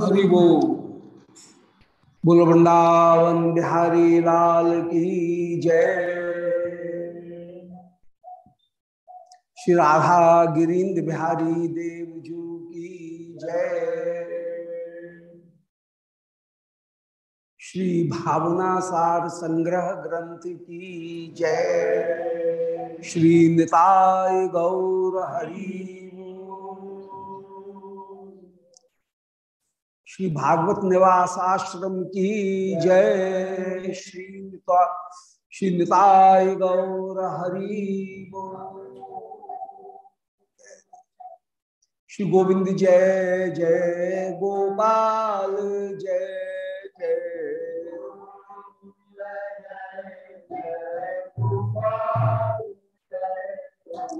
हरि वो। बिहारी लाल की जय। श्री राधा गिरीन्द्र बिहारी देव देवजू की जय। श्री भावना सार संग्रह ग्रंथ की जय। श्री निताय गौर हरि। श्री भागवत निवास आश्रम की जय। श्री श्री निताय गौर हरि। श्री गोविंद जय जय गोपाल, जय जय।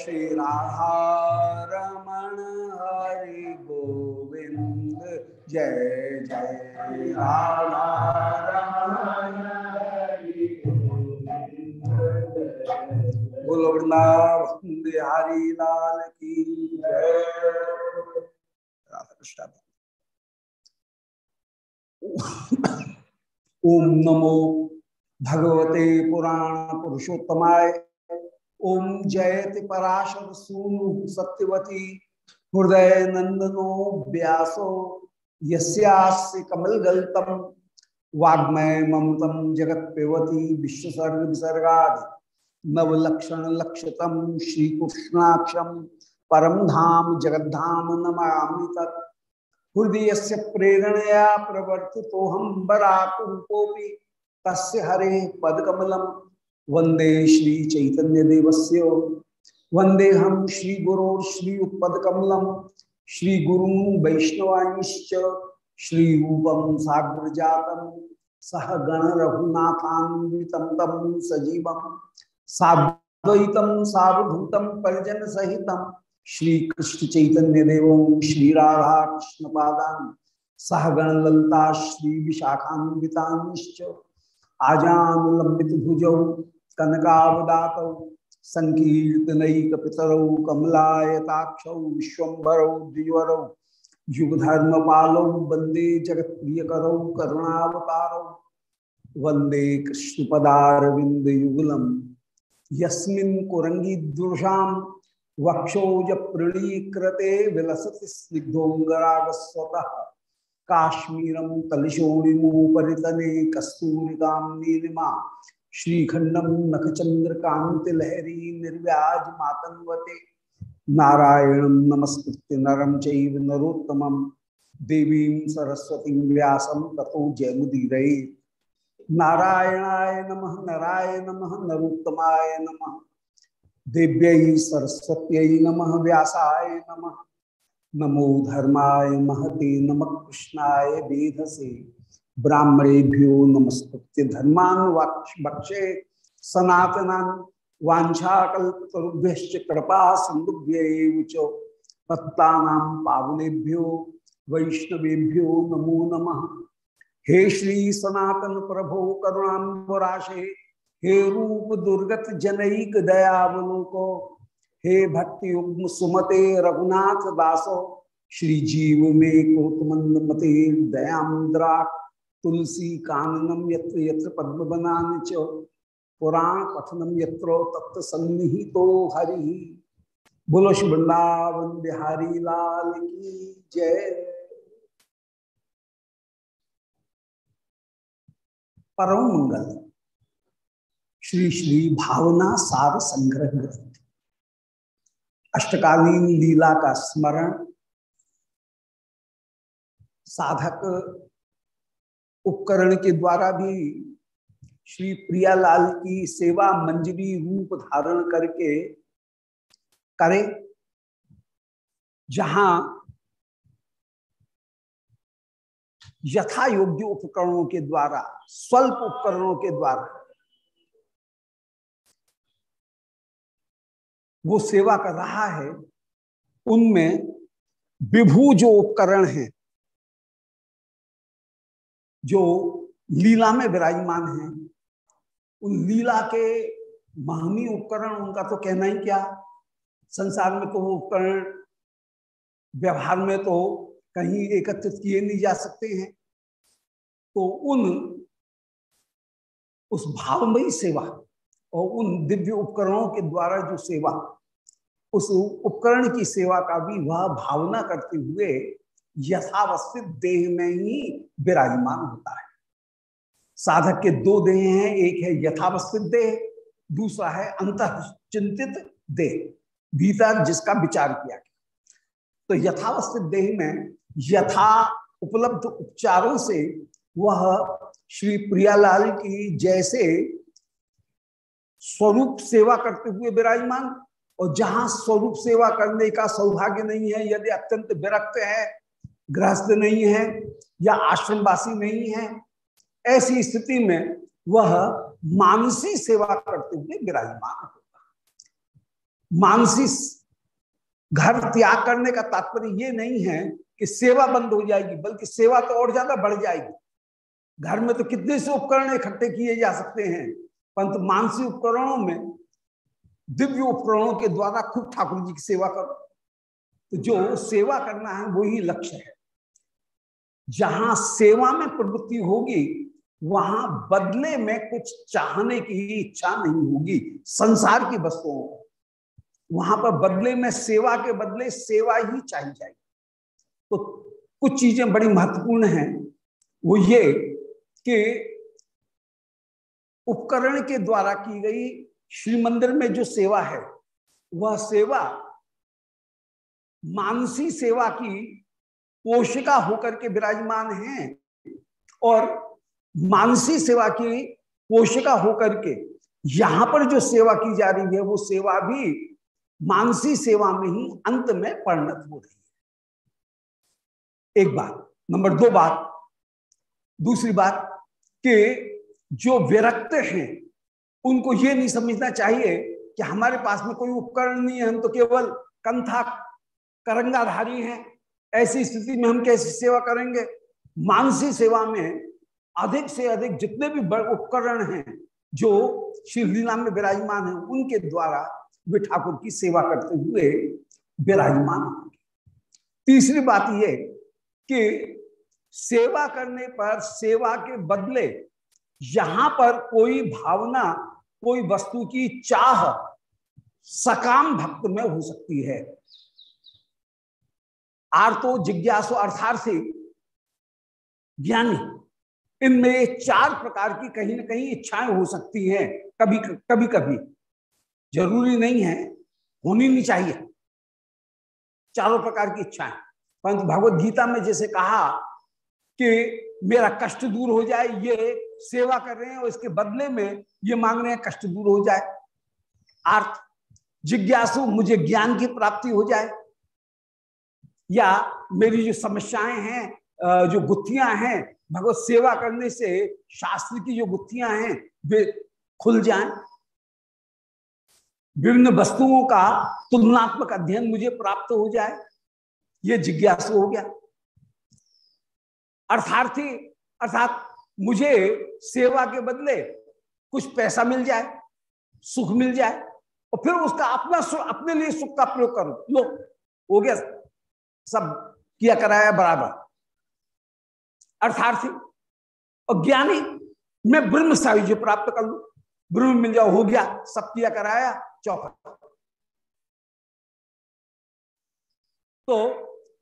श्री राधा रमण हरि गोविंद जय जय। राधा रमण हरि बोलो वृंदावन बिहारी लाल की जय। राधा कृष्ण ओम नमो भगवते पुराण पुरुषोत्तमाय। ओम जयति पराशर सूनु सत्यवती, हृदय नंदनो व्यासो, यस्यास्य कमल गल्तम वाग्मय ममतम जगत पेवती विश्वसर्ग विसर्गादि। नवलक्षण लक्षतम श्री कृष्णाक्षम परम धाम जगद्धाम नमा तत्। हृदय से प्रेरणया प्रवर्ति तो हम बराकुपी तस्य हरे पदकमलम वंदे श्री चैतन्य देवस्य। वंदे हम श्री गुरो श्री उत्पदकमलम श्री गुरु वैष्णवांश्च श्री रूपम साग्र जातम। सह गण रघुनाथान्वितम तम सजीवम। साद्वैतम सावधूतम परिजन सहितम। श्री कृष्ण चैतन्य देव, श्री राधा कृष्ण पादान। सहगण ललता, श्री विशाखान्विताश्च। आजान लंबित भुजौ। कनकावदात संकीर्तनैक पितरौ कमलायताक्षौ विश्वभरौ द्विवरौ युगधर्म पालौ वंदे जगत प्रिय करौ करुणावतारौ। वंदे कृष्ण पदारविंद युगलम यस्मिन् कुरंगी दुर्शाम वक्षोज प्रणीकृते विलसति स्निग्धोंगरागस्वतः काश्मीरम तलिशोणिमोपरितने कस्तूरिकां नीलिमा श्रीखंडम नखचंद्र कांति लहरी निर्व्याज मातंगवते नारायणं नमस्कृत्य नरम चैव नरोत्तमं। देवीं सरस्वतीं व्यासं ततो जयमुदीरये। नारायणाय नमः, नराय नमः, नरोत्तमाय नमः। देव्यै सरस्वत्यै नमः, व्यासाय नमः। नमो धर्माय महते, नम कृष्णाय वेधसे। ब्राह्मणेभ्यो नमस्कृत्य धर्मान भक्षे सनातना वाछाकुभ्य कृपा सिंधुभ्य पत्ता पावनेभ्यो वैष्णवेभ्यो नमो नमः। हे श्री सनातन प्रभो करुणाबराशे हे रूप दुर्गत जनईक दयावलोको, हे भक्ति युग्म सुमते रघुनाथ दासो, श्री जीव में कोतमंद मते दयाद्रा तुलसी काननम यत्र यत्र पद्म बनाने च पुराण पठनम यत्रो तत्व तो हरि। बोलो वृंदावन बिहारी लाल की जय। परम मंगल। श्री श्री भावना सार संग्रह। ग्रंथ अष्टकालीन लीला का स्मरण। साधक उपकरण के द्वारा भी श्री प्रियालाल की सेवा मंजरी रूप धारण करके करें। जहाँ यथा योग्य उपकरणों के द्वारा, स्वल्प उपकरणों के द्वारा वो सेवा कर रहा है, उनमें विभू जो उपकरण हैं जो लीला में विराजमान हैं, उन लीला के महमी उपकरण, उनका तो कहना ही क्या? संसार में तो वो उपकरण, व्यवहार में तो कहीं एकत्रित किए नहीं जा सकते हैं। तो उन, उस भावमयी सेवा और उन दिव्य उपकरणों के द्वारा जो सेवा, उस उपकरण की सेवा का भी वह भावना करते हुए यथावस्थित देह में ही विराजमान होता है। साधक के दो देह हैं, एक है यथावस्थित देह, दूसरा है अंत चिंतित देह, भीतर जिसका विचार किया गया। तो यथावस्थित देह में यथा उपलब्ध उपचारों से वह श्री प्रियालाल की जैसे स्वरूप सेवा करते हुए विराजमान, और जहाँ स्वरूप सेवा करने का सौभाग्य नहीं है, यदि अत्यंत विरक्त है गृहस्थ नहीं है या आश्रमवासी नहीं है, ऐसी स्थिति में वह मानसी सेवा करते हुए विराजमान होगा मानसी घर त्याग करने का तात्पर्य ये नहीं है कि सेवा बंद हो जाएगी, बल्कि सेवा तो और ज़्यादा बढ़ जाएगी। घर में तो कितने से उपकरण इकट्ठे किए जा सकते हैं, परंतु मानसिक उपकरणों में दिव्य उपकरणों के द्वारा खूब ठाकुर जी की सेवा करो। तो जो सेवा करना है, वही लक्ष्य है। जहाँ सेवा में प्रवृत्ति होगी, वहाँ बदले में कुछ चाहने की इच्छा नहीं होगी, संसार की वस्तुओं वहाँ पर बदले में सेवा के बदले सेवा ही चाहिए जाएगी। तो कुछ चीज़ें बड़ी महत्वपूर्ण हैं। वो ये कि उपकरण के द्वारा की गई श्री मंदिर में जो सेवा है, वह सेवा मानसी सेवा की पोषिका होकर के विराजमान है और मानसी सेवा की पोषिका होकर के यहाँ पर जो सेवा की जा रही है, वो सेवा भी मानसी सेवा में ही अंत में परिणत हो रही है। एक बात, नंबर दो बात, दूसरी बात कि जो विरक्त हैं, उनको ये नहीं समझना चाहिए कि हमारे पास में कोई उपकरण नहीं है, हम तो केवल कंथा करंगाधारी हैं। ऐसी स्थिति में हम कैसी सेवा करेंगे? मानसी सेवा में अधिक से अधिक जितने भी उपकरण हैं, जो शिवलीला में विराजमान है, उनके द्वारा वे ठाकुर की सेवा करते हुए विराजमान तीसरी बात यह कि सेवा करने पर, सेवा के बदले यहाँ पर कोई भावना, कोई वस्तु की चाह सकाम भक्त में हो सकती है। आर्तो जिज्ञासु अर्थार्थी ज्ञानी। इनमें चार प्रकार की कहीं ना कहीं इच्छाएँ हो सकती हैं। कभी कभी कभी। ज़रूरी नहीं है, होनी नहीं चाहिए। चारों प्रकार की इच्छाएँ। परंतु भगवत गीता में जैसे कहा कि मेरा कष्ट दूर हो जाए, ये सेवा कर रहे हैं और इसके बदले में ये मांग रहे हैं कष्ट दूर हो जाए। अर्थ जिज्ञासु, मुझे ज्ञान की प्राप्ति हो जाए। या मेरी जो समस्याएँ हैं जो गुत्थियाँ हैं, भगवत सेवा करने से शास्त्र की जो गुत्थियाँ हैं, वे खुल जाएँ। विभिन्न वस्तुओं का तुलनात्मक अध्ययन मुझे प्राप्त हो जाए, ये जिज्ञासु हो गया। अर्थार्थी, अर्थात मुझे सेवा के बदले कुछ पैसा मिल जाए, सुख मिल जाए, और फिर उसका अपना अपने लिए सुख का प्रयोग करो। लो, हो गया। सब किया कराया बराबर। अर्थार्थी और ज्ञानी, मैं ब्रह्म सायुज्य प्राप्त कर लू। ब्रह्म मिल जाओ, हो गया, सब किया कराया चौथा तो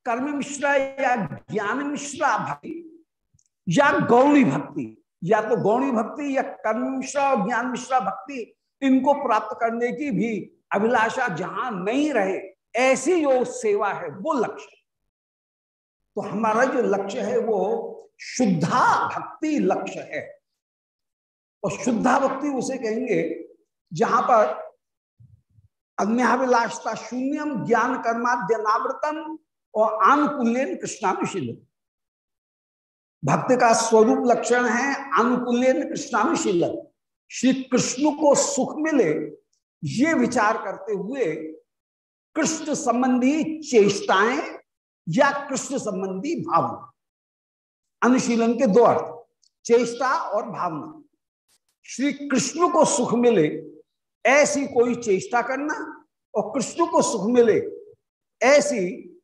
कर्म मिश्रा या ज्ञान मिश्रा भक्ति, या गौणी भक्ति, या तो गौणी भक्ति, या कर्म मिश्रा और ज्ञान मिश्रा भक्ति, इनको प्राप्त करने की भी अभिलाषा जहाँ नहीं रहे ऐसी जो सेवा है, वो लक्ष्य। तो हमारा जो लक्ष्य है, वो शुद्धा भक्ति लक्ष्य है। और शुद्धा भक्ति उसे कहेंगे, जहाँ पर अन्याभिलाषता शून्यम, ज्ञान कर्माद्यनावृतम और आनुकूल्यन कृष्णानुशील भक्त का स्वरूप लक्षण है, आनुकूल्यन कृष्णानुशील श्री कृष्ण को सुख मिले, ये विचार करते हुए कृष्ण संबंधी चेष्टाएँ या कृष्ण संबंधी भावना? अनुशीलन के दो अर्थ, चेष्टा और भावना। श्री कृष्ण को सुख मिले, ऐसी कोई चेष्टा करना, और कृष्ण को सुख मिले, ऐसी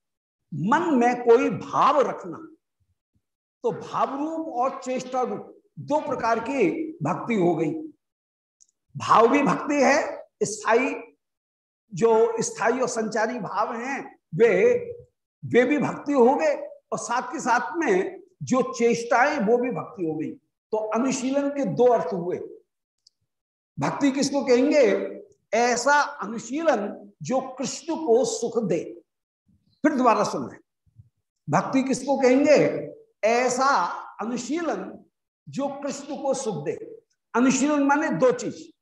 मन में कोई भाव रखना। तो भाव रूप और चेष्टा रूप दो प्रकार की भक्ति हो गई। भाव भी भक्ति है स्थायी जो स्थायी और संचारी भाव हैं, वे वे भी भक्ति हो गए और साथ के साथ में जो चेष्टाएँ, वो भी भक्ति हो गई। तो अनुशीलन के दो अर्थ हुए। भक्ति किसको कहेंगे? ऐसा अनुशीलन जो कृष्ण को सुख दे। फिर दोबारा सुन रहे भक्ति किसको कहेंगे? ऐसा अनुशीलन जो कृष्ण को सुख दे। अनुशीलन माने दो चीज़।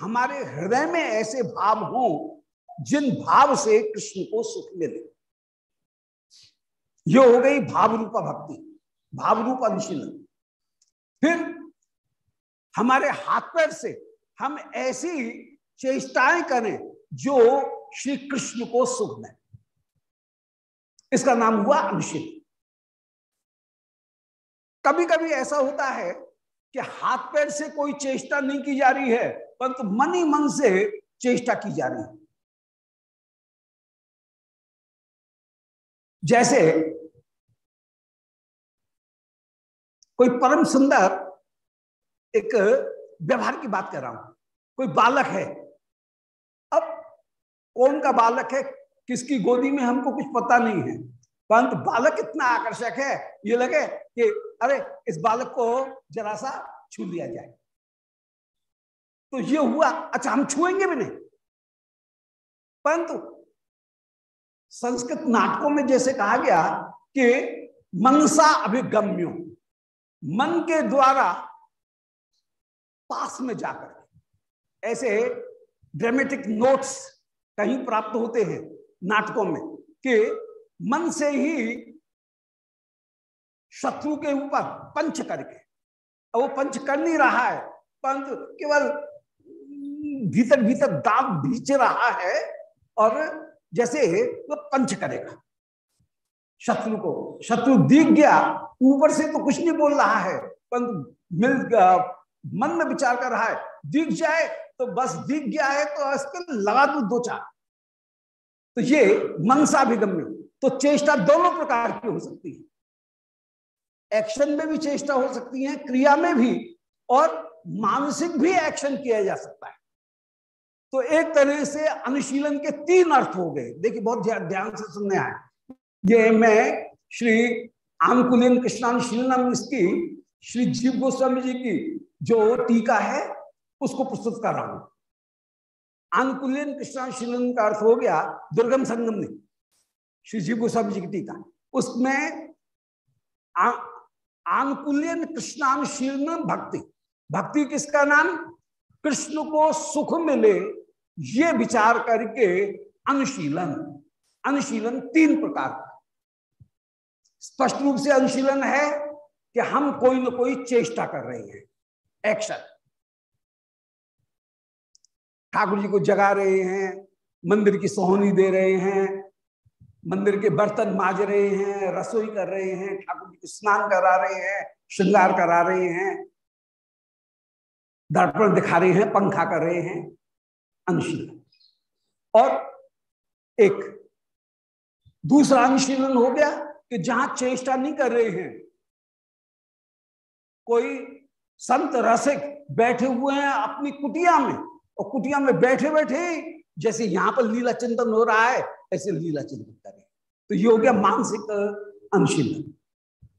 हमारे हृदय में ऐसे भाव हो जिन भाव से कृष्ण को सुख मिले। ये हो गई भाव रूपा भक्ति भाव रूप अनुशीलन। फिर हमारे हाथ पैर से हम ऐसी चेष्टाएँ करें जो श्री कृष्ण को सुख दें। इसका नाम हुआ अनुशील कभी कभी ऐसा होता है कि हाथ पैर से कोई चेष्टा नहीं की जा रही है परंतु तो मन ही मन से चेष्टा की जा रही है। जैसे कोई परम सुंदर एक व्यवहार की बात कर रहा हूँ, कोई बालक है। अब कौन का बालक है, किसकी गोदी में हमको कुछ पता नहीं है। परंतु बालक इतना आकर्षक है, ये लगे कि अरे इस बालक को जरा सा छू लिया जाए। तो ये हुआ। अच्छा हम छुएँगे भी नहीं। परंतु संस्कृत नाटकों में जैसे कहा गया कि मनसा अभिगम्यो, मन के द्वारा पास में जाकर। ऐसे ड्रामेटिक नोट्स कहीं प्राप्त होते हैं नाटकों में कि मन से ही शत्रु के ऊपर पंच करके। वो पंच कर नहीं रहा है, परंतु केवल भीतर भीतर दाग भीच रहा है और जैसे वो पंच करेगा। शत्रु को, शत्रु दिख गया, ऊपर से तो कुछ नहीं बोल रहा है, परंतु मिल मन में विचार कर रहा है, दिख जाए तो बस दिख गया है तो इसके लगा दू दो चार। तो ये मनसाभिगम्य तो चेष्टा दोनों प्रकार की हो सकती है। एक्शन में भी चेष्टा हो सकती है, क्रिया में भी, और मानसिक भी एक्शन किया जा सकता है। तो एक तरह से अनुशीलन के तीन अर्थ हो गए। देखिए, बहुत ध्यान से सुनने आए। ये मैं श्री आनुकुलिन कृष्णानुशीलनम इसकी, श्री जीव गोस्वामी जी की जो टीका है, उसको प्रस्तुत कर रहा हूँ। अनुकूल्यन कृष्णानुशीलन का अर्थ हो गया दुर्गम संगम ने श्री जीव गोस्वामी जी की टीका। उसमें आनुकूल्यन कृष्णानुशीलन भक्ति। भक्ति किसका नाम? कृष्ण को सुख मिले, ये विचार करके अनुशीलन अनुशीलन तीन प्रकार का। स्पष्ट रूप से अनुशीलन है कि हम कोई ना कोई चेष्टा कर रहे हैं, एक्शन। ठाकुर जी को जगा रहे हैं, मंदिर की सोहनी दे रहे हैं, मंदिर के बर्तन माज रहे हैं, रसोई कर रहे हैं, ठाकुर जी को स्नान करा रहे हैं, श्रृंगार करा रहे हैं दर्पण दिखा रहे हैं, पंखा कर रहे हैं अनुशीलन और एक दूसरा अनुशीलन हो गया कि जहाँ चेष्टा नहीं कर रहे हैं, कोई संत रसिक बैठे हुए हैं अपनी कुटिया में, और कुटिया में बैठे बैठे जैसे यहाँ पर लीला चिंतन हो रहा है, ऐसे लीला चिंतन करें तो ये हो गया मानसिक अनुशीलन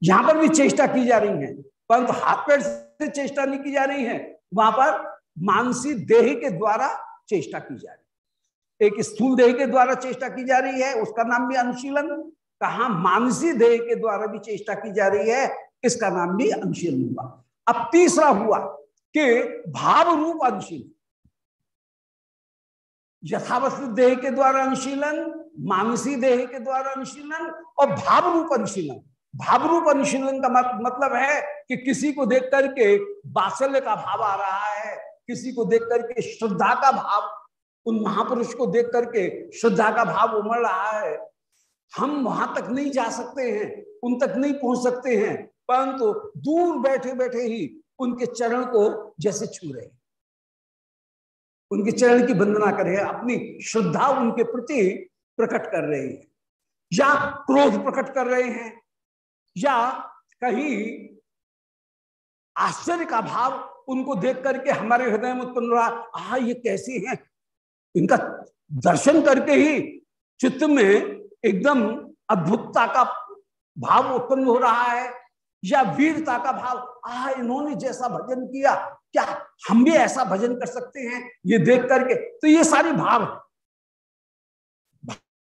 यहाँ पर भी चेष्टा की जा रही है, परंतु हाथ पैर से चेष्टा नहीं की जा रही है वहाँ पर मानसी देह के द्वारा चेष्टा की जा रही एक स्थूल देह के द्वारा चेष्टा की जा रही है, उसका नाम भी अनुशीलन, कहा मानसी देह के द्वारा भी चेष्टा की जा रही है, इसका नाम भी अनुशीलन हुआ। अब तीसरा हुआ कि भाव रूप अनुशीलन। यथावस्थ देह के द्वारा अनुशीलन, मानसी देह के द्वारा अनुशीलन और भाव रूप अनुशीलन। भाव रूप अनुशीलन का मत, मतलब है कि किसी को देख करके बात्सल्य का भाव आ रहा है किसी को देख करके श्रद्धा का भाव उन महापुरुष को देख करके श्रद्धा का भाव उमड़ रहा है। हम वहाँ तक नहीं जा सकते हैं उन तक नहीं पहुँच सकते हैं परंतु दूर बैठे बैठे ही उनके चरण को जैसे छू रहे उनके चरण की वंदना कर रहे हैं अपनी श्रद्धा उनके प्रति प्रकट कर रहे हैं या क्रोध प्रकट कर रहे हैं या कहीं आश्चर्य का भाव उनको देख करके हमारे हृदय में उत्पन्न रहा आ ये कैसे हैं? इनका दर्शन करके ही चित्त में एकदम अद्भुतता का भाव उत्पन्न हो रहा है, या वीरता का भाव आ इन्होंने जैसा भजन किया, क्या हम भी ऐसा भजन कर सकते हैं? ये देख करके तो ये सारी भाव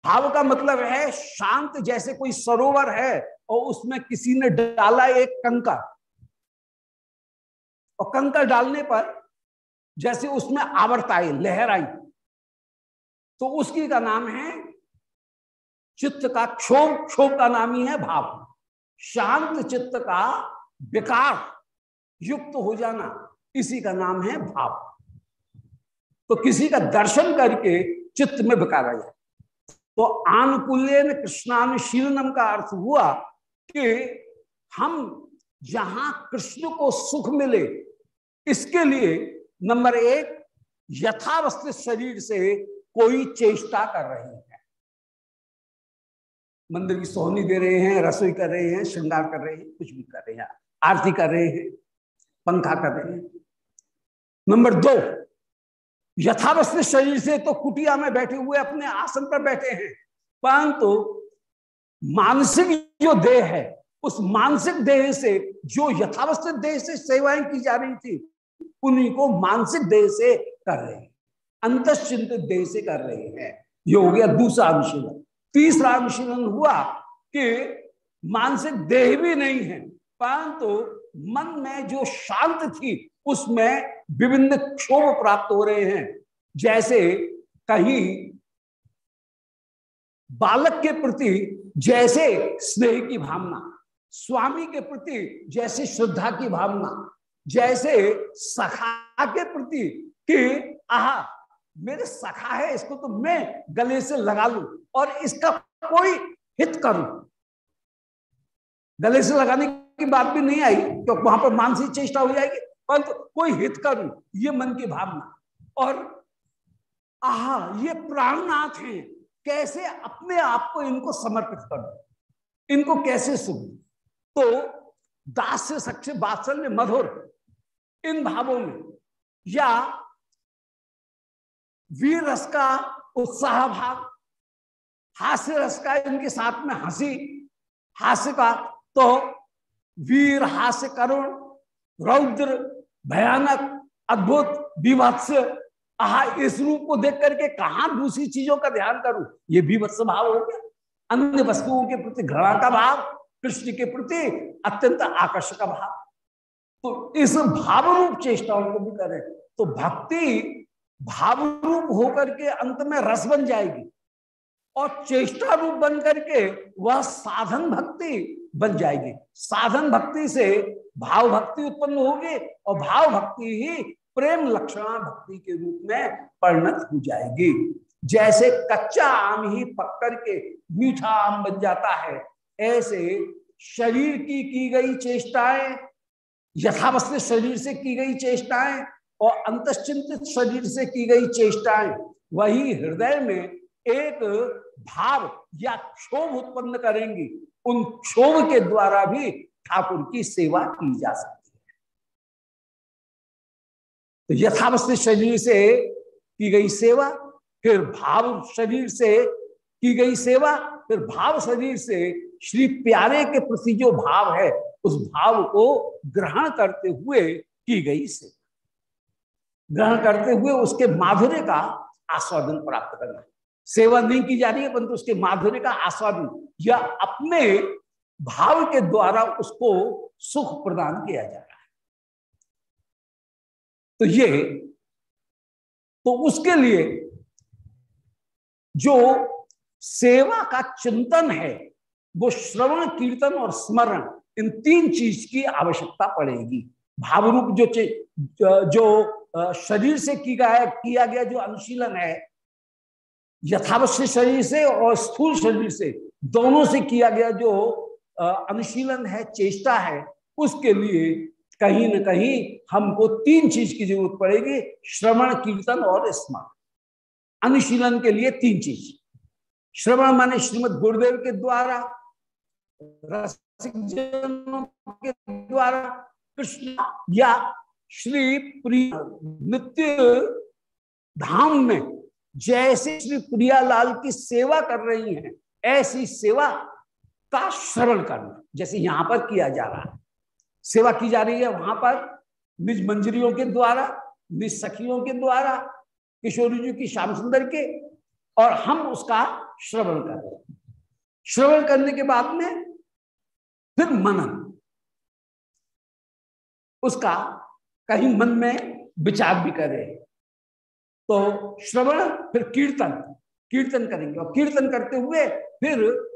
भाव का मतलब है शांत जैसे कोई सरोवर है और उसमें किसी ने डाला एक कंकर और कंकर डालने पर जैसे उसमें आवर्त आई, लहर आई तो उसकी का नाम है, चित्त का क्षोभ। क्षोभ का नाम ही है भाव। शांत चित्त का विकार, युक्त हो जाना, इसी का नाम है भाव। तो किसी का दर्शन करके चित्त में विकार जाए तो आनुकूल्यन कृष्णानुशीलनम का अर्थ हुआ कि हम जहाँ कृष्ण को सुख मिले, इसके लिए नंबर एक, यथावस्थित शरीर से कोई चेष्टा कर रहे हैं। मंदिर की सोहनी दे रहे हैं, रसोई कर रहे हैं, श्रृंगार कर रहे हैं, कुछ भी कर रहे हैं, आरती कर रहे हैं, पंखा कर रहे हैं। नंबर दो, यथावस्थित शरीर से तो कुटिया में बैठे हुए अपने आसन पर बैठे हैं, परंतु मानसिक जो देह है, उस मानसिक देह से, जो यथावस्थित देह से सेवाएँ की जा रही थी, उन्हीं को मानसिक देह से कर रहे हैं। अंतश्चिंतित देह से कर रहे हैं। ये हो गया दूसरा अनुशीलन। तीसरा अनुशीलन हुआ कि मानसिक देह भी नहीं है, परंतु तो मन में जो शांत थी, उसमें विभिन्न क्षोभ प्राप्त हो रहे हैं। जैसे कहीं बालक के प्रति जैसे स्नेह की भावना, स्वामी के प्रति जैसे श्रद्धा की भावना, जैसे सखा के प्रति कि, आह, मेरे सखा है, इसको तो मैं गले से लगा लू और इसका कोई हित करूँ? गले से लगाने की बात भी नहीं आई क्योंकि वहाँ पर मानसिक चेष्टा हो जाएगी, परंतु तो कोई हित करूँ, ये मन की भावना। और, आहा, ये प्राणनाथ हैं कैसे अपने आप को इनको समर्पित करूँ? इनको कैसे सुन तो दास से सक्ष बात्सल्य मधुर इन भावों में या वीर रस का उत्साह भाव, हास्य रस का इनके साथ में हँसी, हास्य का तो वीर हास्य करुण, रौद्र, भयानक, अद्भुत विभत्स आहा, इस रूप को देख करके कहा दूसरी चीज़ों का ध्यान करूँ? ये विभत्स भाव हो गया। अन्य वस्तुओं के प्रति घृणा का भाव, कृष्ण के प्रति अत्यंत आकर्षक का भाव। तो इस भाव रूप चेष्टाओं को भी करें तो भक्ति भाव रूप होकर के अंत में रस बन जाएगी। और चेष्टा रूप बन करके वह साधन भक्ति बन जाएगी। साधन भक्ति से भाव भक्ति उत्पन्न होगी और भाव भक्ति ही प्रेम लक्षणा भक्ति के रूप में परिणत हो जाएगी। जैसे कच्चा आम ही पक करके मीठा आम बन जाता है, ऐसे शरीर की की गई चेष्टाएँ यथावस्थित शरीर से की गई चेष्टाएँ और अंतश्चिंतित शरीर से की गई चेष्टाएँ, वही हृदय में एक भाव या क्षोभ उत्पन्न करेंगी। उन क्षोभ के द्वारा भी ठाकुर की सेवा की जा सकती यथावस्थित शरीर से की गई सेवा, फिर भाव शरीर से की गई सेवा, फिर भाव शरीर से श्री प्यारे के प्रति जो भाव है, उस भाव को ग्रहण करते हुए की गई से ग्रहण करते हुए उसके माधुर्य का आस्वादन प्राप्त करना सेवा नहीं की जा रही है, परंतु उसके माधुर्य का आस्वादन या अपने भाव के द्वारा उसको सुख प्रदान किया जा रहा है। तो ये तो उसके लिए जो सेवा का चिंतन है, वो श्रवण, कीर्तन और स्मरण, इन तीन चीज़ की आवश्यकता पड़ेगी। भाव रूप जो जो शरीर से की गया किया गया जो अनुशीलन है यथावश्य शरीर से और स्थूल शरीर से, दोनों से किया गया जो अनुशीलन है, चेष्टा है, उसके लिए कहीं ना कहीं हमको तीन चीज़ की ज़रूरत पड़ेगी, श्रवण, कीर्तन और स्मरण। अनुशीलन के लिए तीन चीज़। श्रवण माने श्रीमद गुरुदेव के द्वारा के द्वारा, कृष्ण या श्री प्रिय नित्य धाम में जैसे श्री प्रियालाल की सेवा कर रही हैं, ऐसी सेवा का श्रवण करना, जैसे यहाँ पर किया जा रहा है। सेवा की जा रही है वहाँ पर, निज मंजरियों के द्वारा, निज सखियों के द्वारा, किशोरी जी की श्याम सुंदर के, और हम उसका श्रवण कर रहे श्रवण करने के बाद में फिर मनन। उसका कहीं मन में विचार भी करे। तो श्रवण, फिर कीर्तन कीर्तन करेंगे। और कीर्तन करते हुए फिर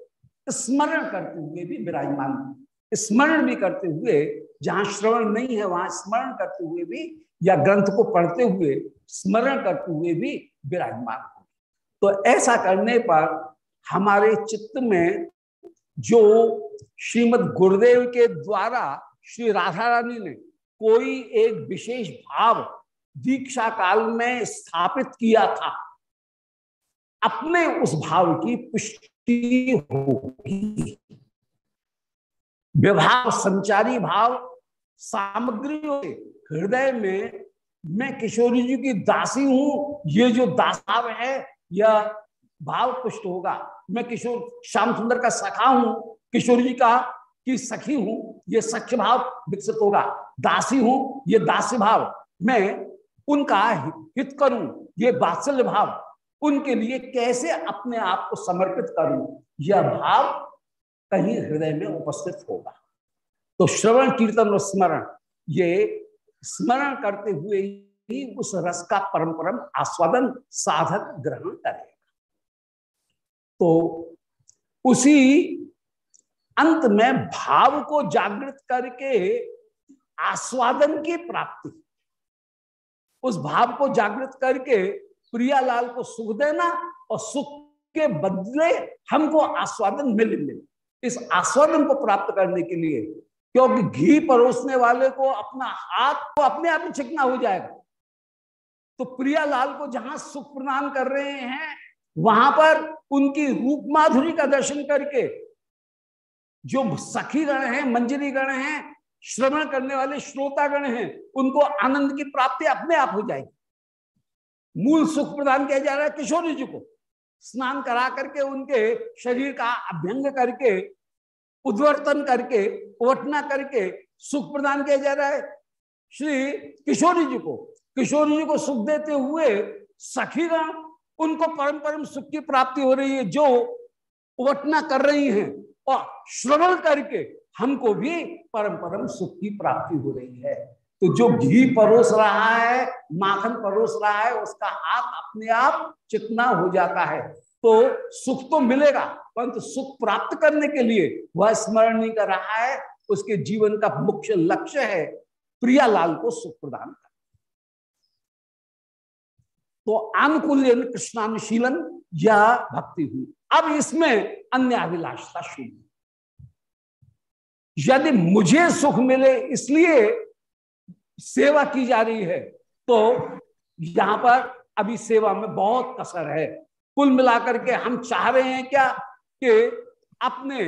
स्मरण करते हुए भी विराजमान। स्मरण भी करते हुए, जहाँ श्रवण नहीं है, वहाँ स्मरण करते हुए भी या ग्रंथ को पढ़ते हुए स्मरण करते हुए भी विराजमान हो तो ऐसा करने पर हमारे चित्त में जो श्रीमद गुरुदेव के द्वारा श्री राधा रानी ने कोई एक विशेष भाव दीक्षा काल में स्थापित किया था, अपने उस भाव की पुष्टि होगी विभाव, संचारी भाव सामग्री हृदय में, मैं किशोरी जी की दासी हूँ, ये जो दास भाव है, यह भाव पुष्ट होगा। मैं किशोर, श्याम सुंदर का सखा हूँ, किशोर जी का, की सखी हूँ, ये सख्य भाव विकसित होगा। दासी हूँ, ये दासी भाव, मैं उनका हित करूँ, ये बात्सल्य भाव, उनके लिए कैसे अपने आप को समर्पित करूँ? यह भाव कहीं हृदय में उपस्थित होगा। तो श्रवण, कीर्तन और स्मरण, ये स्मरण करते हुए ही उस रस का परम परम आस्वादन साधक ग्रहण करेगा। तो उसी अंत में भाव को जागृत करके आस्वादन की प्राप्ति, उस भाव को जागृत करके प्रियालाल को सुख देना और सुख के बदले हमको आस्वादन मिल मिले। इस आस्वादन को प्राप्त करने के लिए, क्योंकि घी परोसने वाले को अपना हाथ तो अपने आप ही चिकना हो जाएगा। तो प्रियालाल को जहाँ सुख प्रदान कर रहे हैं, वहाँ पर उनकी रूप माधुरी का दर्शन करके जो सखी गण हैं मंजरी गण हैं, श्रवण करने वाले श्रोतागण हैं, उनको आनंद की प्राप्ति अपने आप हो जाएगी। मूल सुख प्रदान किया जा रहा है किशोरी जी को। स्नान करा करके उनके शरीर का अभ्यंग करके, उद्वर्तन करके उठना करके सुख प्रदान किया जा रहा है। श्री किशोरी जी को, किशोरी जी को सुख देते हुए सखीगण उनको परम परम सुख की प्राप्ति हो रही है, जो उवटना कर रही हैं और श्रवण करके हमको भी परम परम सुख की प्राप्ति हो रही है। तो जो घी परोस रहा है, माखन परोस रहा है, उसका हाथ अपने आप चिकना हो जाता है। तो सुख तो मिलेगा, परंतु सुख प्राप्त करने के लिए वह स्मरण नहीं कर रहा है। उसके जीवन का मुख्य लक्ष्य है प्रियालाल को सुख प्रदान कर तो अनुकूल्य कृष्णानुशीलन, या भक्ति हुई। अब इसमें अन्य अभिलाषता शून्य यदि मुझे सुख मिले इसलिए सेवा की जा रही है तो यहाँ पर अभी सेवा में बहुत कसर है। कुल मिलाकर के हम चाह रहे हैं क्या कि अपने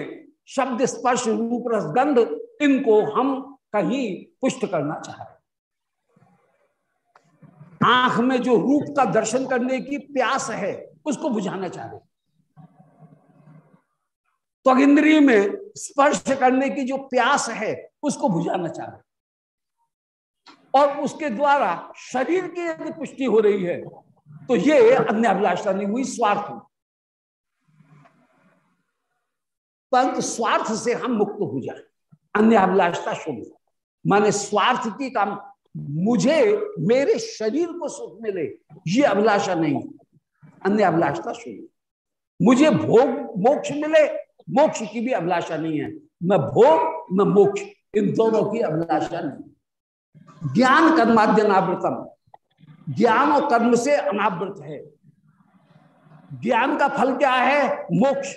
शब्द स्पर्श रूप रस गंध इनको हम कहीं पुष्ट करना चाह रहे आँख में जो रूप का दर्शन करने की प्यास है, उसको बुझाना चाह रहे त्वगिंद्री में स्पर्श करने की जो प्यास है, उसको बुझाना चाह रहे और उसके द्वारा शरीर की यदि पुष्टि हो रही है तो ये अन्य अभिलाषा नहीं हुई, स्वार्थ परंतु स्वार्थ से हम मुक्त हो जाए अन्य अभिलाषता शुभ माने स्वार्थ की काम, मुझे मेरे शरीर को सुख मिले, ये अभिलाषा नहीं अन्य अभिलाषता शुभ मुझे भोग, मोक्ष मिले, मोक्ष की भी अभिलाषा नहीं है। मैं भोग, मैं मोक्ष, इन दोनों की अभिलाषा नहीं। ज्ञान कर्माद्यनावृतम। ज्ञान और कर्म से अनावृत है। ज्ञान का फल क्या है? मोक्ष।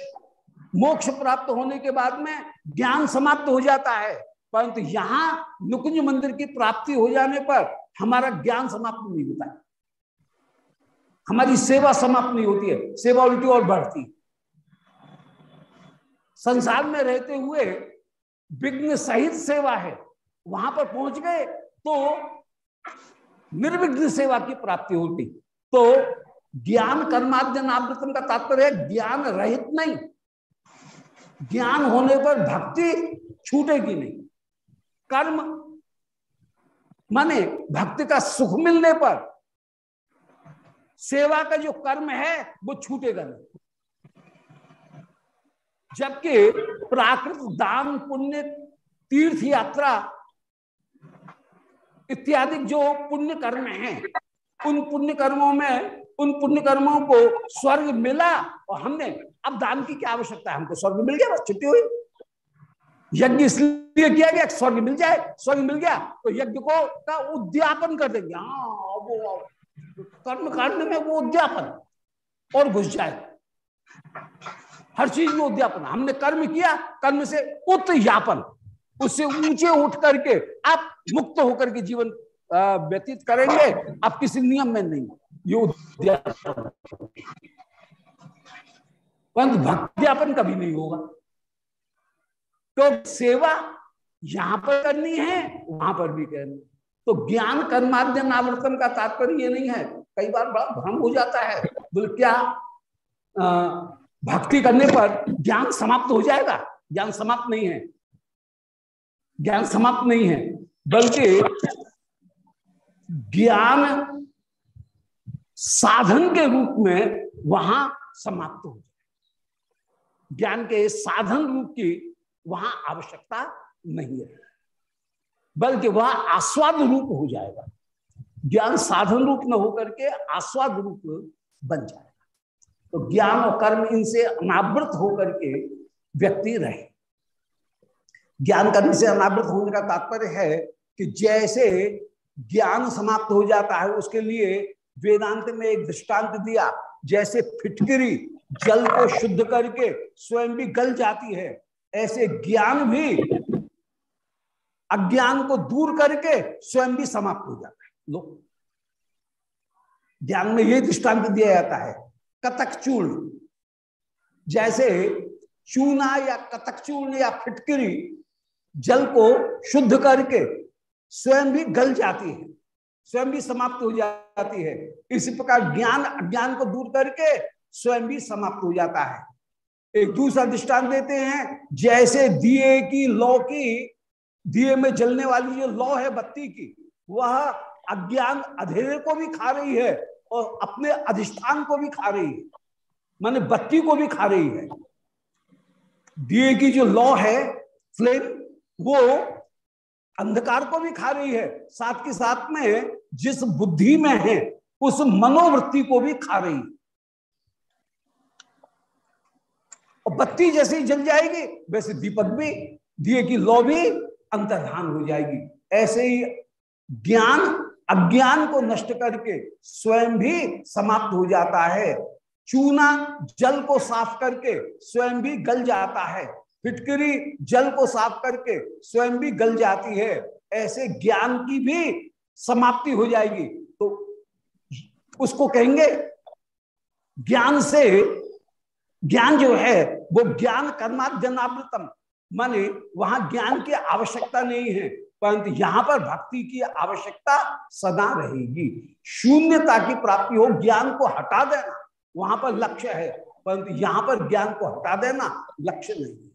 मोक्ष प्राप्त होने के बाद में ज्ञान समाप्त हो जाता है। परंतु यहाँ नुकुंज मंदिर की प्राप्ति हो जाने पर हमारा ज्ञान समाप्त नहीं होता है। हमारी सेवा समाप्त नहीं होती है। सेवा उल्टी और बढ़ती संसार में रहते हुए विघ्न सहित सेवा है। वहाँ पर पहुँच गए तो निर्विघ्न सेवा की प्राप्ति होती। तो ज्ञान कर्माद्यन आवृतन का तात्पर्य ज्ञान रहित नहीं। ज्ञान होने पर भक्ति छूटेगी नहीं। कर्म माने भक्ति का सुख मिलने पर सेवा का जो कर्म है, वो छूटेगा नहीं। जबकि प्राकृत दान पुण्य तीर्थ यात्रा इत्यादि जो पुण्य कर्म हैं, उन पुण्य कर्मों में, उन पुण्य कर्मों को स्वर्ग मिला और हमने, अब दान की क्या आवश्यकता है? हमको स्वर्ग मिल गया, बस छुट्टी हुई। यज्ञ इसलिए किया गया स्वर्ग मिल जाए, स्वर्ग मिल गया तो यज्ञ को का उद्यापन कर देंगे। हाँ वो, कर्म कांड में वो उद्यापन, और घुस जाए। हर चीज़ में उद्यापन। हमने कर्म किया, कर्म से उत्यापन उससे ऊँचे उठ करके आप मुक्त होकर के जीवन व्यतीत करेंगे। आप किसी नियम में नहीं। ये परंतु भक्त्यापन कभी नहीं होगा। तो सेवा यहाँ पर करनी है, वहाँ पर भी करनी तो ज्ञान कर्माध्यम आवर्तन का तात्पर्य ये नहीं है। कई बार बड़ा भ्रम हो जाता है। बोले, क्या भक्ति करने पर ज्ञान समाप्त हो जाएगा? ज्ञान समाप्त नहीं है। ज्ञान समाप्त नहीं है, बल्कि ज्ञान साधन के रूप में वहाँ समाप्त हो जाए। ज्ञान के साधन रूप की वहाँ आवश्यकता नहीं है, बल्कि वह आस्वाद रूप हो जाएगा। ज्ञान साधन रूप न होकर के आस्वाद रूप बन जाएगा। तो ज्ञान और कर्म इनसे अनावृत होकर के व्यक्ति रहे ज्ञान कर्म से अनावृत होने का तात्पर्य है कि जैसे ज्ञान समाप्त हो जाता है, उसके लिए वेदांत में एक दृष्टांत दिया, जैसे फिटकरी जल को शुद्ध करके स्वयं भी गल जाती है, ऐसे ज्ञान भी अज्ञान को दूर करके स्वयं भी समाप्त हो जाता है। लो। ज्ञान में यह दृष्टांत दिया जाता है, कतक चूर्ण। जैसे चूना या कतक चूर्ण या फिटकरी जल को शुद्ध करके स्वयं भी गल जाती है, स्वयं भी समाप्त हो जाती है। इसी प्रकार ज्ञान, अज्ञान को दूर करके स्वयं भी समाप्त हो जाता है। एक दूसरा दृष्टांत देते हैं, जैसे दिए की लौ की, दिए में जलने वाली जो लौ है बत्ती की, वह अज्ञान अधेरे को भी खा रही है और अपने अधिष्ठान को भी खा रही है, माने बत्ती को भी खा रही है। दिए की जो लौ है, फ्लेम वो अंधकार को भी खा रही है, साथ के साथ में जिस बुद्धि में है, उस मनोवृत्ति को भी खा रही है। और बत्ती जैसे ही जल जाएगी, वैसे दीपक भी, दिए की लौ भी अंतर्धान हो जाएगी। ऐसे ही ज्ञान, अज्ञान को नष्ट करके स्वयं भी समाप्त हो जाता है। चूना जल को साफ़ करके स्वयं भी गल जाता है। फिटकरी जल को साफ़ करके स्वयं भी गल जाती है, ऐसे ज्ञान की भी समाप्ति हो जाएगी। तो उसको कहेंगे, ज्ञान से ज्ञान जो है, वो ज्ञान कर्माध्यनावृतम माने वहाँ ज्ञान की आवश्यकता नहीं है, परंतु यहाँ पर भक्ति की आवश्यकता सदा रहेगी। शून्यता की प्राप्ति हो, ज्ञान को हटा देना, वहाँ पर लक्ष्य है, परंतु यहाँ पर ज्ञान को हटा देना लक्ष्य नहीं है।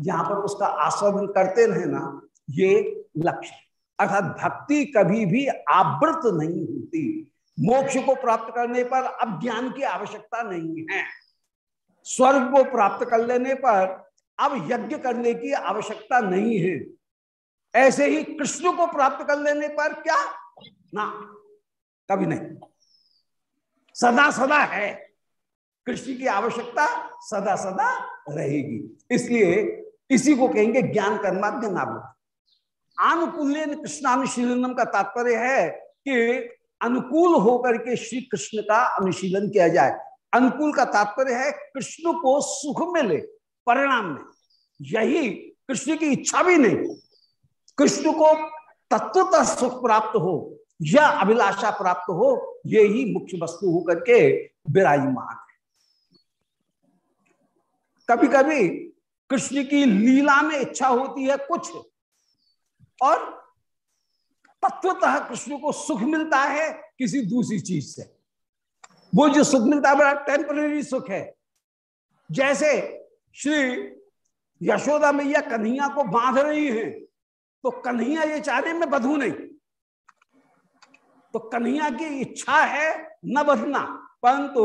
यहाँ पर उसका आस्वादन करते रहना ये लक्ष्य। अर्थात भक्ति कभी भी आवृत नहीं होती। मोक्ष को प्राप्त करने पर अब ज्ञान की आवश्यकता नहीं है। स्वर्ग को प्राप्त कर लेने पर अब यज्ञ करने की आवश्यकता नहीं है। ऐसे ही कृष्ण को प्राप्त कर लेने पर क्या? ना, कभी नहीं। सदा सदा है। कृष्ण की आवश्यकता सदा सदा रहेगी। इसलिए इसी को कहेंगे ज्ञान कर्माद्य नाम अनुकूल्य कृष्णानुशीलनम का तात्पर्य है कि अनुकूल होकर के श्री कृष्ण का अनुशीलन किया जाए। अनुकूल का तात्पर्य है कृष्ण को सुख मिले, परिणाम में यही कृष्ण की इच्छा भी नहीं। कृष्ण को तत्वतः सुख प्राप्त हो या अभिलाषा प्राप्त हो यही मुख्य वस्तु होकर के विराजमान है। कभी कभी कृष्ण की लीला में इच्छा होती है कुछ, और तत्वतः कृष्ण को सुख मिलता है किसी दूसरी चीज़ से। वो जो सुख मिलता है, बड़ा टेम्पररी सुख है। जैसे श्री यशोदा मैया कन्हैया को बाँध रही हैं तो कन्हैया ये चाह रहे मैं बधू नहीं। तो कन्हैया की इच्छा है न बधना, परंतु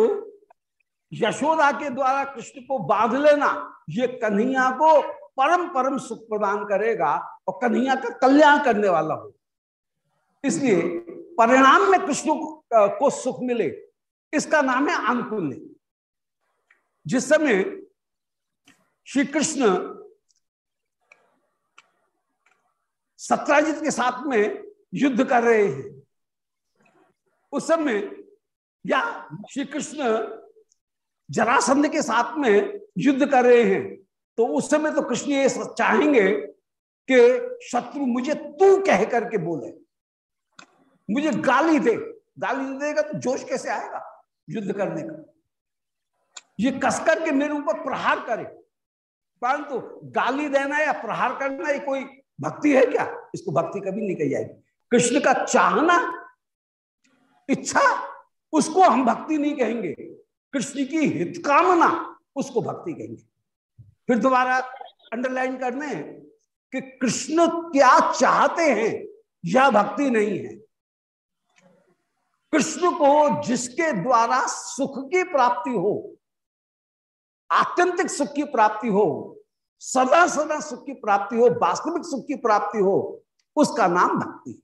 यशोदा के द्वारा कृष्ण को बाँध लेना, ये कन्हैया को परम परम सुख प्रदान करेगा और कन्हैया का कल्याण करने वाला हो। इसलिए परिणाम में कृष्ण को सुख मिले। इसका नाम है अनुकूल्य जिस समय श्री कृष्ण सत्राजित के साथ में युद्ध कर रहे हैं, उस समय या श्री कृष्ण जरासंध के साथ में युद्ध कर रहे हैं। तो उस समय तो कृष्ण ये चाहेंगे कि शत्रु मुझे तू कह करके बोले। मुझे गाली दे। गाली देगा तो जोश कैसे आएगा युद्ध करने का? ये कसकर के मेरे ऊपर प्रहार करे। परंतु तो गाली देना या प्रहार करना ये कोई भक्ति है क्या? इसको भक्ति कभी नहीं कही जाएगी। कृष्ण का चाहना, इच्छा, उसको हम भक्ति नहीं कहेंगे। कृष्ण की हितकामना उसको भक्ति कहेंगे। फिर दोबारा अंडरलाइन करने कि कृष्ण क्या चाहते हैं, यह भक्ति नहीं है। कृष्ण को जिसके द्वारा सुख की प्राप्ति हो, आत्यंतिक सुख की प्राप्ति हो, सदा सदा सुख की प्राप्ति हो, वास्तविक सुख की प्राप्ति हो, उसका नाम भक्ति।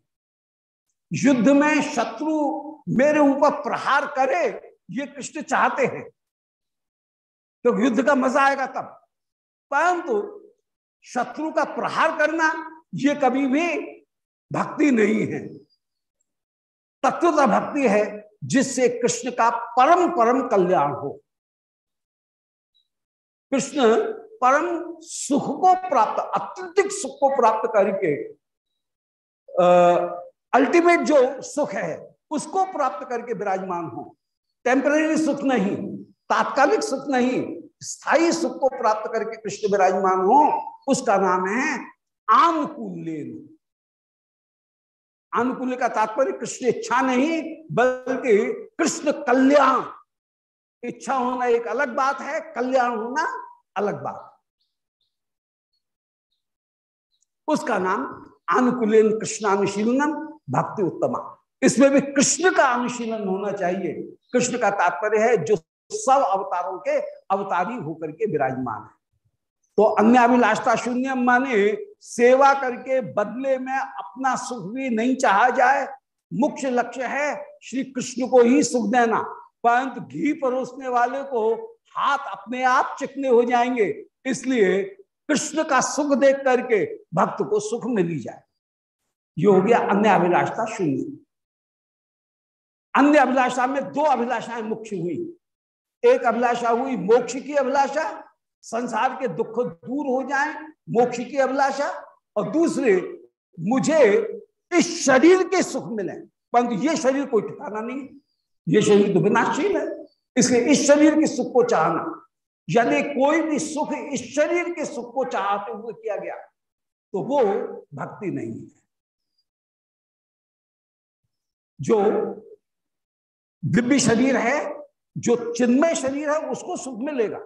युद्ध में शत्रु मेरे ऊपर प्रहार करे ये कृष्ण चाहते हैं। तो युद्ध का मज़ा आएगा तब। परंतु शत्रु का प्रहार करना ये कभी भी भक्ति नहीं है। तत्वता भक्ति है जिससे कृष्ण का परम परम कल्याण हो। कृष्ण परम सुख को प्राप्त, अत्यधिक सुख को प्राप्त करके अल्टीमेट जो सुख है, उसको प्राप्त करके विराजमान हो। टेम्पररी सुख नहीं, तात्कालिक सुख नहीं, स्थायी सुख को प्राप्त करके कृष्ण विराजमान हो, उसका नाम है आनुकूल अनुकूल का तात्पर्य, कृष्ण इच्छा नहीं, बल्कि कृष्ण कल्याण। इच्छा होना एक अलग बात है, कल्याण होना अलग बात। उसका नाम अनुकूलन कृष्णानुशीलनम भक्ति उत्तमा। इसमें भी कृष्ण का अनुशीलन होना चाहिए। कृष्ण का तात्पर्य है, जो सब अवतारों के अवतारी होकर के विराजमान है। तो अन्य अभिलाषता शून्य माने सेवा करके बदले में अपना सुख भी नहीं चाहा जाए। मुख्य लक्ष्य है श्री कृष्ण को ही सुख देना। परंतु घी परोसने वाले को हाथ अपने आप चिकने हो जाएँगे। इसलिए कृष्ण का सुख देख करके भक्त को सुख मिली जाए। ये हो गया अन्य अभिलाषता शून्य। अन्य अभिलाषा में दो अभिलाषाएँ मुख्य हुई। एक अभिलाषा हुई मोक्ष की अभिलाषा, संसार के दुख दूर हो जाए, मोक्ष की अभिलाषा, और दूसरे, मुझे इस शरीर के सुख मिले। परंतु ये शरीर कोई ठिकाना नहीं ये शरीर तो विनाशील है। इसलिए इस शरीर के सुख को चाहना। यदि कोई भी सुख इस शरीर के सुख को चाहते हुए किया गया तो वो भक्ति नहीं है। जो दिव्य शरीर है, जो चिन्मय शरीर है, उसको सुख मिलेगा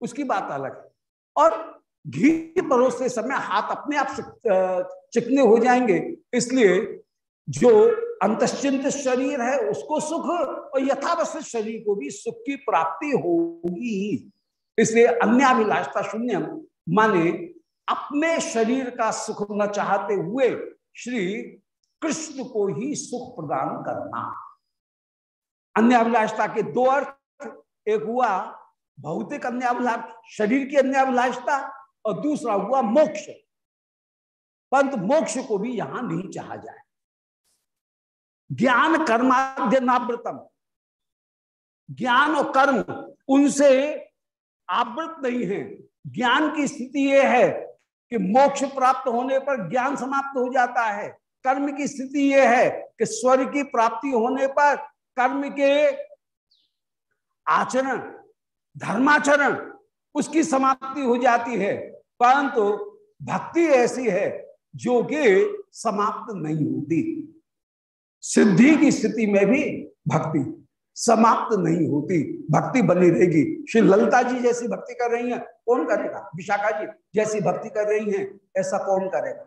उसकी बात अलग है। और घी परोसते समय हाथ अपने आप चिकने हो जाएँगे। इसलिए जो अंतश्चिंत शरीर है, उसको सुख और यथावस्थित शरीर को भी सुख की प्राप्ति होगी। इसलिए अन्याभिलाषता शून्य माने अपने शरीर का सुख न चाहते हुए श्री कृष्ण को ही सुख प्रदान करना। अन्याभिलाषता के दो अर्थ, एक हुआ भौतिक अन्याभिलाष शरीर की अन्याभिलाषता और दूसरा हुआ मोक्ष। परंतु मोक्ष को भी यहाँ नहीं चाहा जाए। ज्ञान कर्माद्य नावृतम ज्ञान और कर्म उनसे आवृत नहीं है। ज्ञान की स्थिति यह है कि मोक्ष प्राप्त होने पर ज्ञान समाप्त हो जाता है। कर्म की स्थिति यह है कि स्वर्ग की प्राप्ति होने पर कर्म के आचरण, धर्माचरण उसकी समाप्ति हो जाती है, परंतु भक्ति ऐसी है जो कि समाप्त नहीं होती। सिद्धि की स्थिति में भी भक्ति समाप्त नहीं होती। भक्ति बनी रहेगी। श्री ललिता जी जैसी भक्ति कर रही हैं, कौन करेगा? विशाखा जी जैसी भक्ति कर रही हैं, ऐसा कौन करेगा?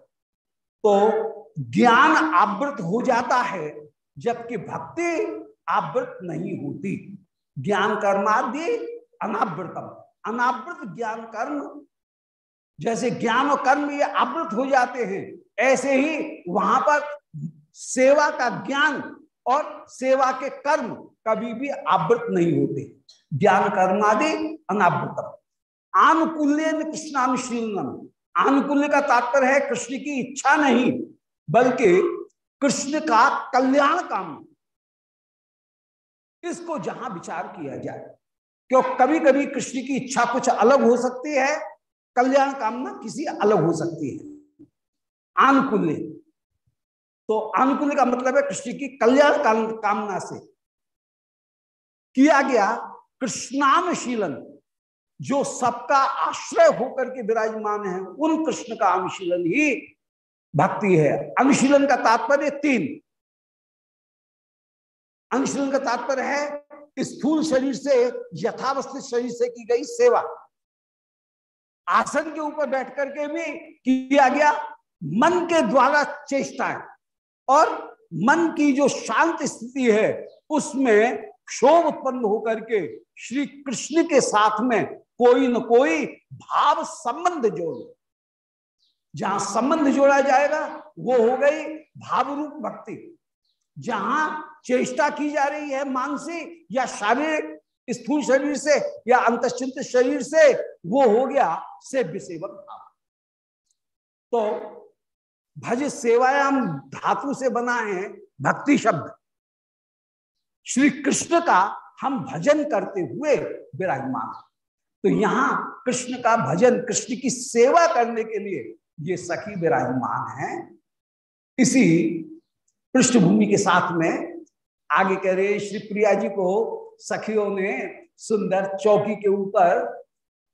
तो ज्ञान आवृत हो जाता है, जबकि भक्ति आवृत नहीं होती। ज्ञान कर्मादि अनावृतम। अनावृत ज्ञान कर्म, जैसे ज्ञान और कर्म ये आवृत हो जाते हैं, ऐसे ही वहाँ पर सेवा का ज्ञान और सेवा के कर्म कभी भी आवृत नहीं होते। ज्ञान कर्मादि अनावृतम। आनुकूल्य कृष्णानुशीलनम। आनुकूल्य का तात्पर्य है, कृष्ण की इच्छा नहीं, बल्कि कृष्ण का कल्याण काम। इसको जहाँ विचार किया जाए? क्यों कभी कभी कृष्ण की इच्छा कुछ अलग हो सकती है, कल्याण कामना किसी अलग हो सकती है। आनुकूल्य। तो आनुकूल्य का मतलब है कृष्ण की कल्याण कामना से। किया गया कृष्णानुशीलन, जो सबका आश्रय होकर के विराजमान है, उन कृष्ण का अनुशीलन ही भक्ति है। अनुशीलन का तात्पर्य तीन। अनुशीलन का तात्पर्य है स्थूल शरीर से, यथावस्थित शरीर से की गई सेवा। आसन के ऊपर बैठ करके भी किया गया, मन के द्वारा चेष्टाएँ और मन की जो शांत स्थिति है, उसमें क्षोभ उत्पन्न होकर के श्री कृष्ण के साथ में कोई न कोई भाव संबंध जोड़। जहाँ संबंध जोड़ा जाएगा, वो हो गई भाव रूप भक्ति। जहाँ चेष्टा की जा रही है मानसिक या शारीरिक, स्थूल शरीर से या अंतश्चिंत शरीर से, वो हो गया से विसेवक भाव। तो भज सेवायाम धातु से बना है भक्ति शब्द। श्री कृष्ण का हम भजन करते हुए विराजमान तो यहाँ कृष्ण का भजन, कृष्ण की सेवा करने के लिए ये सखी विराजमान है। इसी पृष्ठभूमि के साथ में आगे कह रहे श्री प्रिया जी को सखियों ने सुंदर चौकी के ऊपर,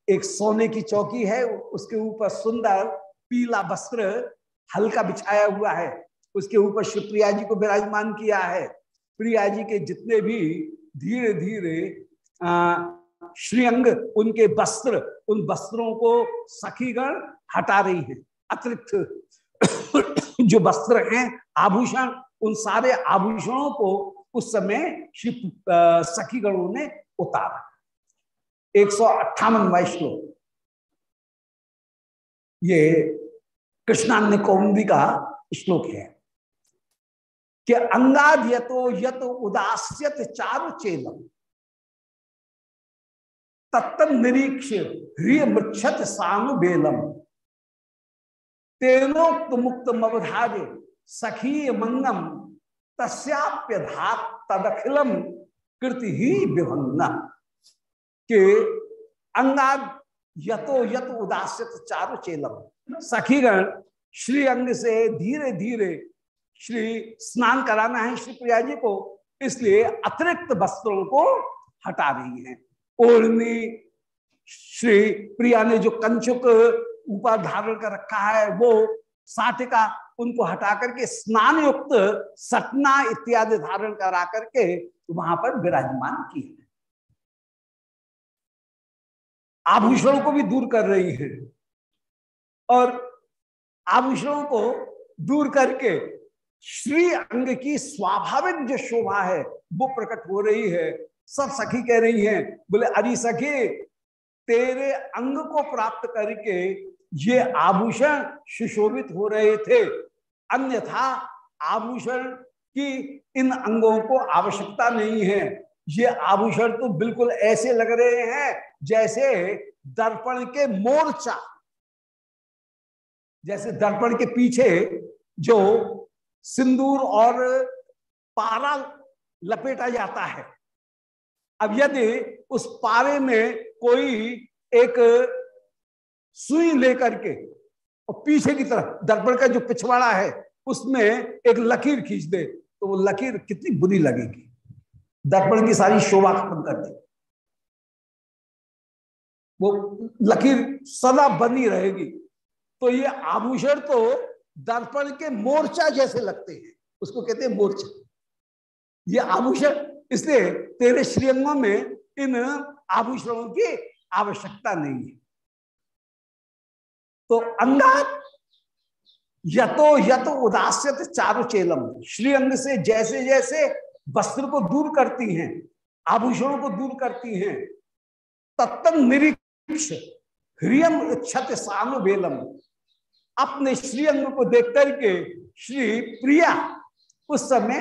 एक सोने की चौकी है, उसके ऊपर सुंदर पीला वस्त्र हल्का बिछाया हुआ है। उसके ऊपर शिवप्रिया जी को विराजमान किया है। प्रिया जी के जितने भी धीरे धीरे श्रीअंग, उनके वस्त्र, उन वस्त्रों को सखीगण हटा रही हैं। अतिरिक्त जो वस्त्र हैं, आभूषण, उन सारे आभूषणों को उस समय श्री सखीगणों ने उतारा। एक सौ अट्ठावन श्लोक। ये कृष्णान्य कौमुदी का श्लोक है। कि अंगाद यतो यत उदास्यत चारु चेलम तत्त निरीक्ष ह्रिय मृक्षत सानुबेलम तेनोक्त मुक्त मवधारे सखी मंगम तस्याप्यधात तदखिलम कृति ही विभंग के अंगाद यतो यत उदासित चारु चेलम। सखीगण, श्री अंग से धीरे धीरे श्री स्नान कराना है श्री प्रिया जी को, इसलिए अतिरिक्त वस्त्रों को हटा रही हैं। ओढ़नी, श्री प्रिया ने जो कंचुक ऊपर धारण कर रखा है, वो साठिका उनको हटा करके स्नान युक्त सटना इत्यादि धारण करा करके वहाँ पर विराजमान किए आभूषणों को भी दूर कर रही है और आभूषणों को दूर करके श्री अंग की स्वाभाविक जो शोभा है वो प्रकट हो रही है। सब सखी कह रही हैं, बोले, अरी सखी, तेरे अंग को प्राप्त करके ये आभूषण सुशोभित हो रहे थे। अन्यथा आभूषण की इन अंगों को आवश्यकता नहीं है। ये आभूषण तो बिल्कुल ऐसे लग रहे हैं जैसे दर्पण के मोर्चा। जैसे दर्पण के पीछे जो सिंदूर और पारा लपेटा जाता है। अब यदि उस पारे में कोई एक सुई लेकर के और पीछे की तरफ़ दर्पण का जो पिछवाड़ा है, उसमें एक लकीर खींच दे तो वो लकीर कितनी बुरी लगेगी। दर्पण की सारी शोभा खत्म कर दे। वो लकीर सदा बनी रहेगी। तो ये आभूषण तो दर्पण के मोर्चा जैसे लगते हैं। उसको कहते हैं मोर्चा। ये आभूषण, इसलिए तेरे श्रीअंगों में इन आभूषणों की आवश्यकता नहीं है। तो अंगात यतो यतो उदास्यत चारु चेलम। श्रीअंग से जैसे जैसे वस्त्र को दूर करती हैं, आभूषणों को दूर करती हैं तत्तम निरीक्ष ह्रियम क्षत सानुबेलम अपने श्रीअंग को देख करके श्री प्रिया उस समय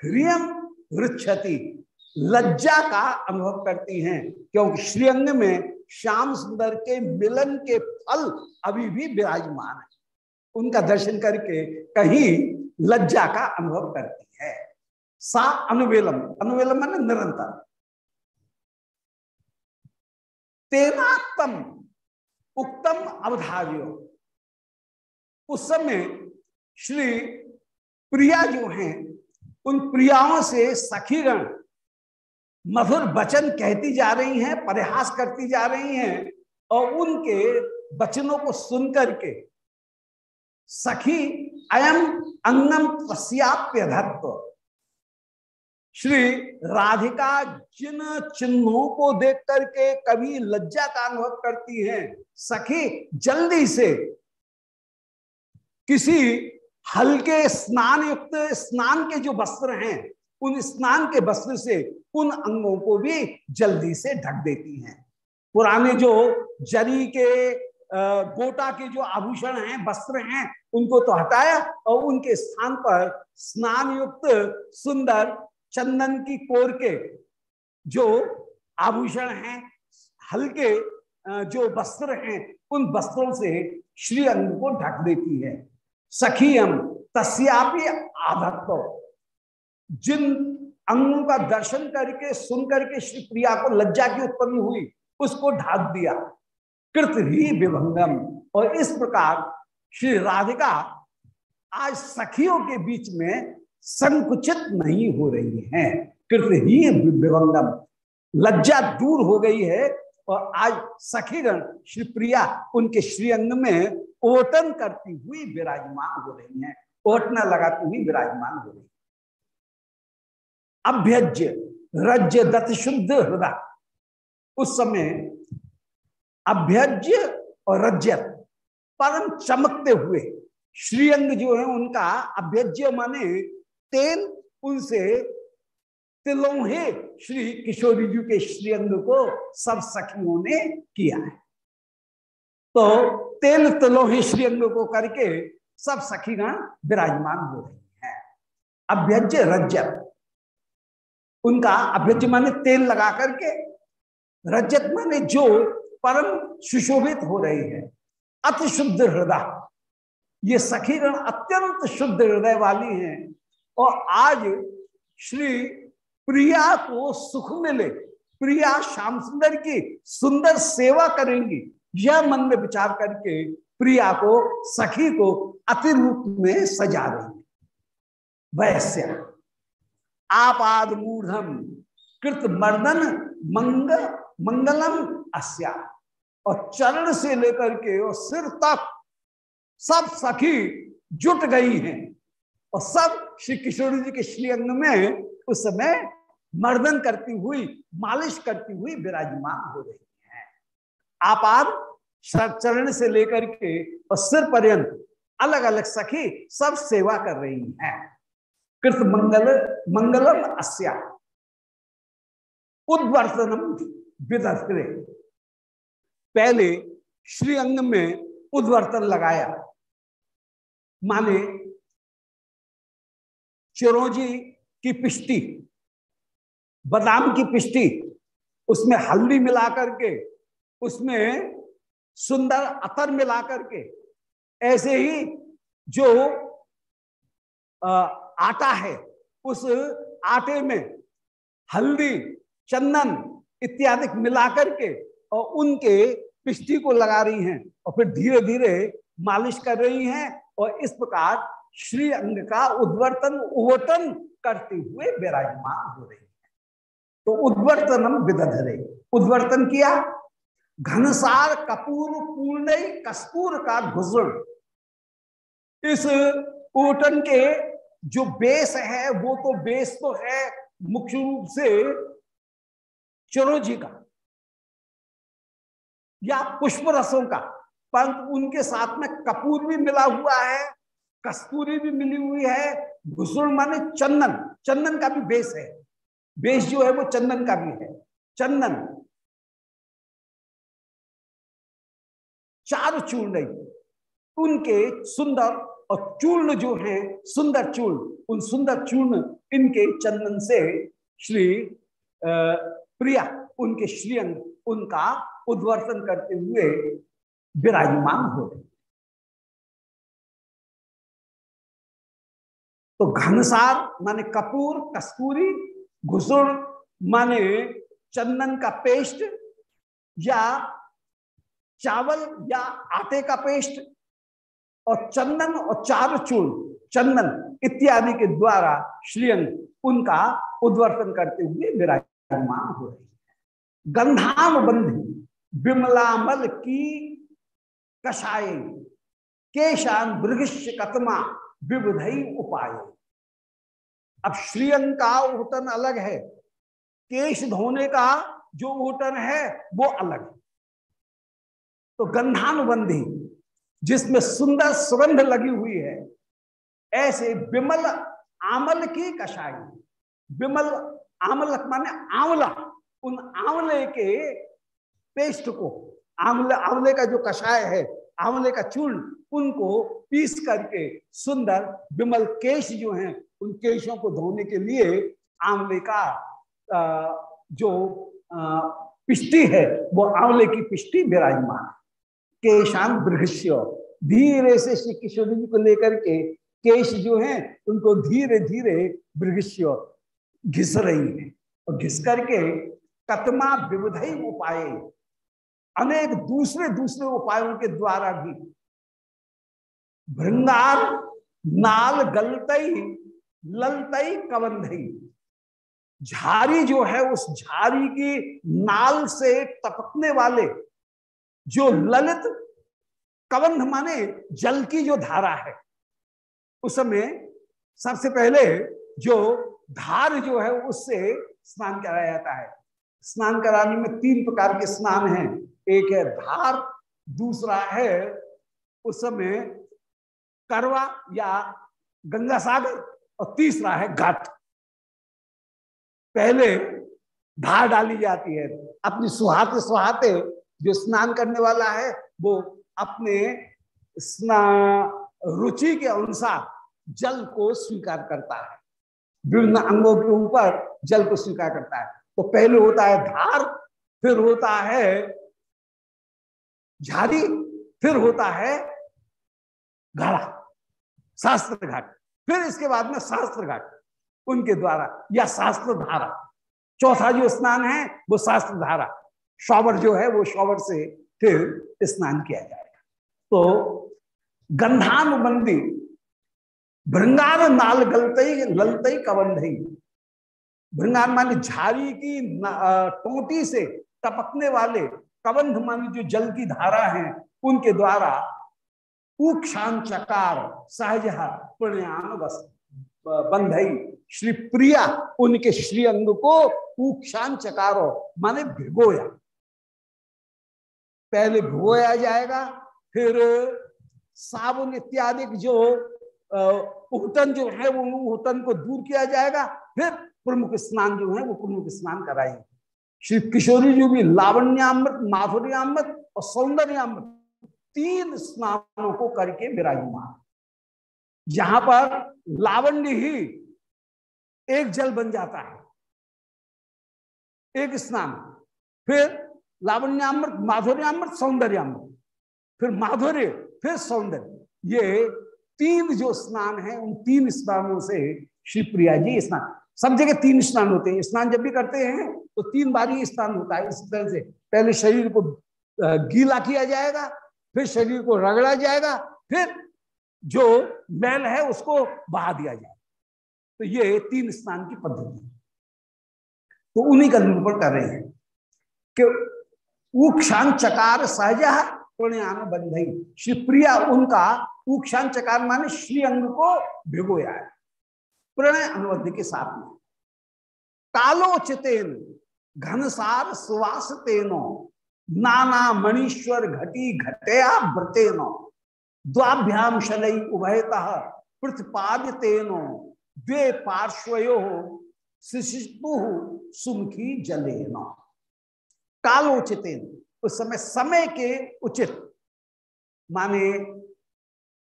ह्रियम वृक्षति, लज्जा का अनुभव करती हैं, क्योंकि श्रीअंग में श्याम सुंदर के मिलन के फल अभी भी विराजमान है। उनका दर्शन करके कहीं लज्जा का अनुभव करती है। सा अनुवेलम अनुवेलम मान निरंतर। तेनात्म उक्तम अवधार्यो। उस समय श्री प्रिया जो हैं, उन प्रियाओं से सखीगण मधुर वचन कहती जा रही हैं प्रयास करती जा रही हैं, और उनके वचनों को सुनकर के सखी अयम अंगम तस्याप्य धत्व श्री राधिका जिन चिन्हों को देख करके कभी लज्जा का अनुभव करती हैं, सखी जल्दी से किसी हल्के स्नान युक्त स्नान के जो वस्त्र हैं उन स्नान के वस्त्र से उन अंगों को भी जल्दी से ढक देती हैं। पुराने जो जरी के गोटा के जो आभूषण हैं, वस्त्र हैं, उनको तो हटाया और उनके स्थान पर स्नान युक्त सुंदर चंदन की कोर के जो आभूषण हैं, हल्के जो वस्त्र हैं, उन वस्त्रों से श्री अंग को ढक देती है। सखीयम, तस्यापि आधत्व जिन अंगों का दर्शन करके, सुन करके श्री प्रिया को लज्जा की उत्पन्न हुई, उसको ढाक दिया। कृत ही विभंगम। और इस प्रकार श्री राधिका आज सखियों के बीच में संकुचित नहीं हो रही हैं। कृत ही विभंगम। लज्जा दूर हो गई है और आज सखीगण श्री प्रिया उनके श्रीअंग में ओटन करती हुई विराजमान हो रही हैं। ओटना लगाती हुई विराजमान हो रही अभ्यज्य, रज्य, दत्त शुद्ध हृदय उस समय अभ्यज्य और रज्यत परम चमकते हुए, श्रीअंग जो है, उनका अभ्यज्य माने तेल, उनसे तिलोहे श्री किशोरी जी के श्रीअंग को सब सखियों ने किया है। तो तेल, तिलोहे श्रीअंग को करके सब सखीगण विराजमान हो रही है। अभ्यज्य रज्जत उनका अभ्यज्य माने तेल लगा करके रजत माने जो परम सुशोभित हो रही है। अति शुद्ध हृदय। ये सखीगण अत्यंत शुद्ध हृदय वाली हैं और आज श्री प्रिया को सुख मिले। प्रिया श्याम सुंदर की सुंदर सेवा करेंगी। यह मन में विचार करके प्रिया को, सखी को अति रूप में सजा रही वैश्य। आपाद मूढ़ कृत मर्दन मंग, मंगलम अस्या। और चरण से लेकर के और सिर तक सब सखी जुट गई हैं। और सब श्री किशोर जी के श्रीअंग में उस समय मर्दन करती हुई, मालिश करती हुई विराजमान हो रही है। आपाद चरण से लेकर के और सिर पर्यंत अलग अलग सखी सब सेवा कर रही हैं। कृत मंगल, मंगलम अस्या। उद्वर्तनम विदरे पहले श्रीअंग में उद्वर्तन लगाया। माने चिरोजी की पिष्टी, बादाम की पिष्टी, उसमें हल्दी मिला करके, उसमें सुंदर अतर मिला करके, ऐसे ही जो आटा है, उस आटे में हल्दी, चंदन इत्यादि मिला करके और उनके पिष्टी को लगा रही हैं और फिर धीरे धीरे मालिश कर रही हैं और इस प्रकार श्री अंग का उद्वर्तन, उवर्तन करते हुए विराजमान हो रही है। तो उद्वर्तन उद्वर्तनम विदधरे। उद्वर्तन किया? घनसार कपूर पूर्ण कस्तूर का घुसण। इस ऊटन के जो बेस है, वो तो बेस तो है मुख्य रूप से चिरोजी का या पुष्प रसों का। परंतु उनके साथ में कपूर भी मिला हुआ है, कस्तूरी भी मिली हुई है, घुसुण माने चंदन। चंदन का भी बेस है। बेस जो है, वो चंदन का भी है। चंदन। चार चूर्ण उनके सुंदर और चूर्ण जो है, सुंदर चूर्ण, उन सुंदर चूर्ण इनके चंदन से श्री प्रिया, उनके श्रीअंग, उनका उद्वर्तन करते हुए विराजमान हो रहे तो घनसार माने कपूर, कस्तूरी, घुसुर माने चंदन का पेस्ट या चावल या आटे का पेस्ट और चंदन और चार चूर्ण चंदन इत्यादि के द्वारा श्रीअंग उनका उद्वर्तन करते हुए विराजमान हो रही है। गंधाम बंधी विमलामल की कषाय, केशान मृगश्य कतमा विविधई उपाय। अब श्रीअंग का ऊतन अलग है, केश धोने का जो ऊतन है, वो अलग है। तो गंधानुबंधी जिसमें सुंदर सुगंध लगी हुई है, ऐसे विमल आमल की कषाई, विमल आमल माने आंवला, उन आंवले के पेस्ट को, आंवले आंवले का जो कषाय है, आंवले का चूर्ण, उनको पीस करके सुंदर विमल केश जो हैं, उन केशों को धोने के लिए आंवले का जो पिष्टी है, वो आंवले की पिष्टी विराजमान केशान बृहस्यो धीरे से श्री किशोर जी को लेकर के केश जो है, उनको धीरे धीरे बृहस्यो घिस रही है। और घिस करके कतमा विविधई उपाय। अनेक दूसरे दूसरे उपायों के द्वारा भी। भृंगार, नाल गलतई ललतई कबंधई झारी जो है, उस झारी की नाल से टपकने वाले जो ललित कबंध माने जल की जो धारा है, उस समय सबसे पहले जो धार जो है उससे स्नान कराया जाता है। स्नान कराने में तीन प्रकार के स्नान हैं। एक है धार, दूसरा है उस समय करवा या गंगा सागर, और तीसरा है घाट। पहले धार डाली जाती है, अपनी सुहाते सुहाते जो स्नान करने वाला है, वो अपने स्नान रुचि के अनुसार जल को स्वीकार करता है। विभिन्न अंगों के ऊपर जल को स्वीकार करता है। तो पहले होता है धार, फिर होता है झारी फिर होता है घड़ा शास्त्र घाट फिर इसके बाद में शास्त्र घाट उनके द्वारा, या शास्त्र धारा चौथा जो स्नान है, वो शास्त्र धारा शॉवर जो है, वो शॉवर से फिर स्नान किया जाएगा। तो गंधानुबंधी भृंगार नाल गलतई ललतई कबंधई भृंगार मानी झाड़ी की टोटी से टपकने वाले कबंध मानी जो जल की धारा है, उनके द्वारा उक्षान चकार सहज पुण्यान बंधई श्री प्रिया उनके श्री अंग को उक्षान चकारो माने भिगोया। पहले भिगोया जाएगा, फिर साबुन इत्यादि जो उहतन जो है वो उहतन को दूर किया जाएगा, फिर प्रमुख स्नान जो है वो प्रमुख स्नान कराएँगे। श्री किशोरी जी भी लावण्यामृत, माधुर्यामृत और सौंदर्यामृत तीन स्नानों को करके विराजमान। यहाँ पर लावण्य ही एक जल बन जाता है, एक स्नान। फिर लावण्यामृत, माधुर्यामृत, सौंदर्यामृत। फिर माधुर्य, फिर सौंदर्य। ये तीन जो स्नान है, उन तीन स्नानों से श्री प्रिया जी स्नान। सब जगह तीन स्नान होते हैं। स्नान जब भी करते हैं तो तीन बार ही स्नान होता है। इस तरह से पहले शरीर को गीला किया जाएगा, फिर शरीर को रगड़ा जाएगा, फिर जो मैल है उसको बहा दिया जाएगा। तो ये तीन स्नान की पद्धति तो उन्हीं का निरूपण कर रहे हैं कि उक्षान चकार सहजा प्रणयान बंधई श्री प्रिया उनका उक्षान चकार माने श्री अंग को भिगोया है प्रणय अनुबंध के साथ में। कालोचितेन, घनसार सुवास तेनो नाना मणीश्वर घटी घटया व्रतेनो द्वाभ्याम शलई उभयतः तेनो द्वे पार्श्वयो सुमुखी जलेना। कालोचित उस समय समय के उचित। माने,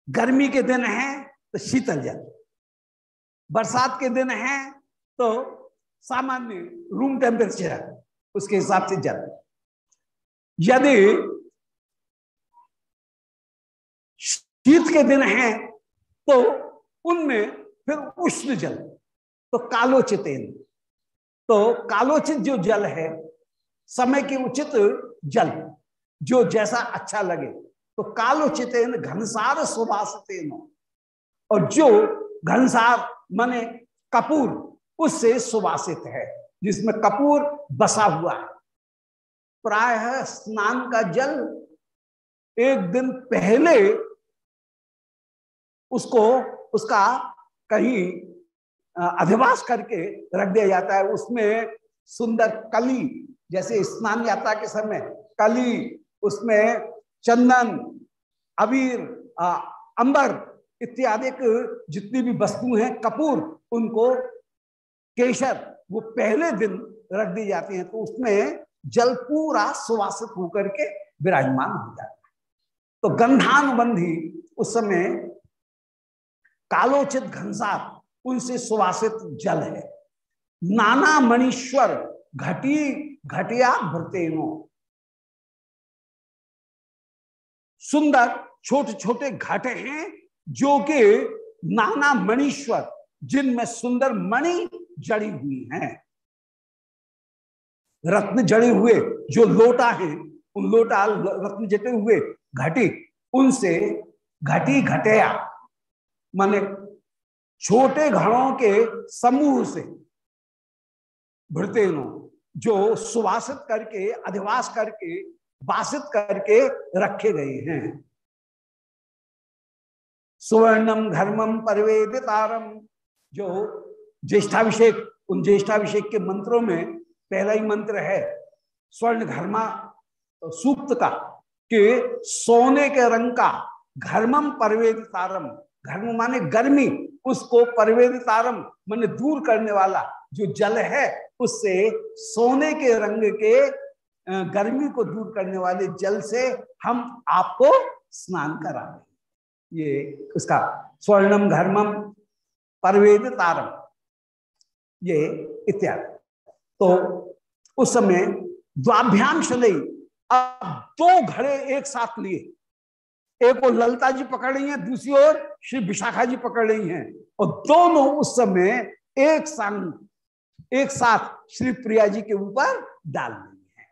गर्मी के दिन है तो शीतल जल। बरसात के दिन है तो सामान्य रूम टेम्परेचर उसके हिसाब से जल। यदि शीत के दिन है तो उनमें फिर उष्ण जल। तो कालोचित तो कालोचित जो जल है समय के उचित जल, जो जैसा अच्छा लगे तो कालोचित घनसार सुभाष और जो घनसार, माने कपूर, उससे सुवासित है, जिसमें कपूर बसा हुआ है। प्राय स्नान का जल एक दिन पहले उसको, उसका कहीं अधिवास करके रख दिया जाता है। उसमें सुंदर कली जैसे स्नान यात्रा के समय कली, उसमें चंदन, अबीर अंबर इत्यादि जितनी भी वस्तु हैं, कपूर, उनको केशर, वो पहले दिन रख दी जाती हैं तो उसमें जल पूरा सुवासित होकर के विराजमान हो जाता है। तो गंधानुबंधी उस समय कालोचित घनसार उनसे सुवासित जल है। नाना मणीश्वर घटी घटिया भ्रतेनो सुंदर छोटे छोटे घट हैं जो कि नाना मणीश्वर, जिनमें सुंदर मणि जड़ी हुई हैं। रत्न जड़े हुए जो लोटा है, उन लोटा रत्न जटे हुए घटी, उनसे घटी घटया। माने छोटे घड़ों के समूह से भृतेनो जो सुवासित करके, अधिवास करके, वासित करके रखे गए हैं। सुवर्णम धर्मम परवेदितारम, जो ज्येष्ठाभिषेक, उन ज्येष्ठाभिषेक के मंत्रों में पहला ही मंत्र है, स्वर्ण घर्मा, सूक्त का, कि सोने के रंग का घर्मम परवेदितारम। घर्म माने गर्मी, उसको परवेदितारम, माने दूर करने वाला जो जल है उससे सोने के रंग के गर्मी को दूर करने वाले जल से हम आपको स्नान करा रहे ये उसका स्वर्णम, घर्मम, परवेद, तारम, ये इत्यादि। तो उस समय द्वाभ्याम शलई अब दो घड़े एक साथ लिए। एक वो ललता जी पकड़ रही हैं, दूसरी ओर श्री विशाखा जी पकड़ रही हैं। और दोनों उस समय एक संग एक साथ श्री प्रिया जी के ऊपर डाल रही है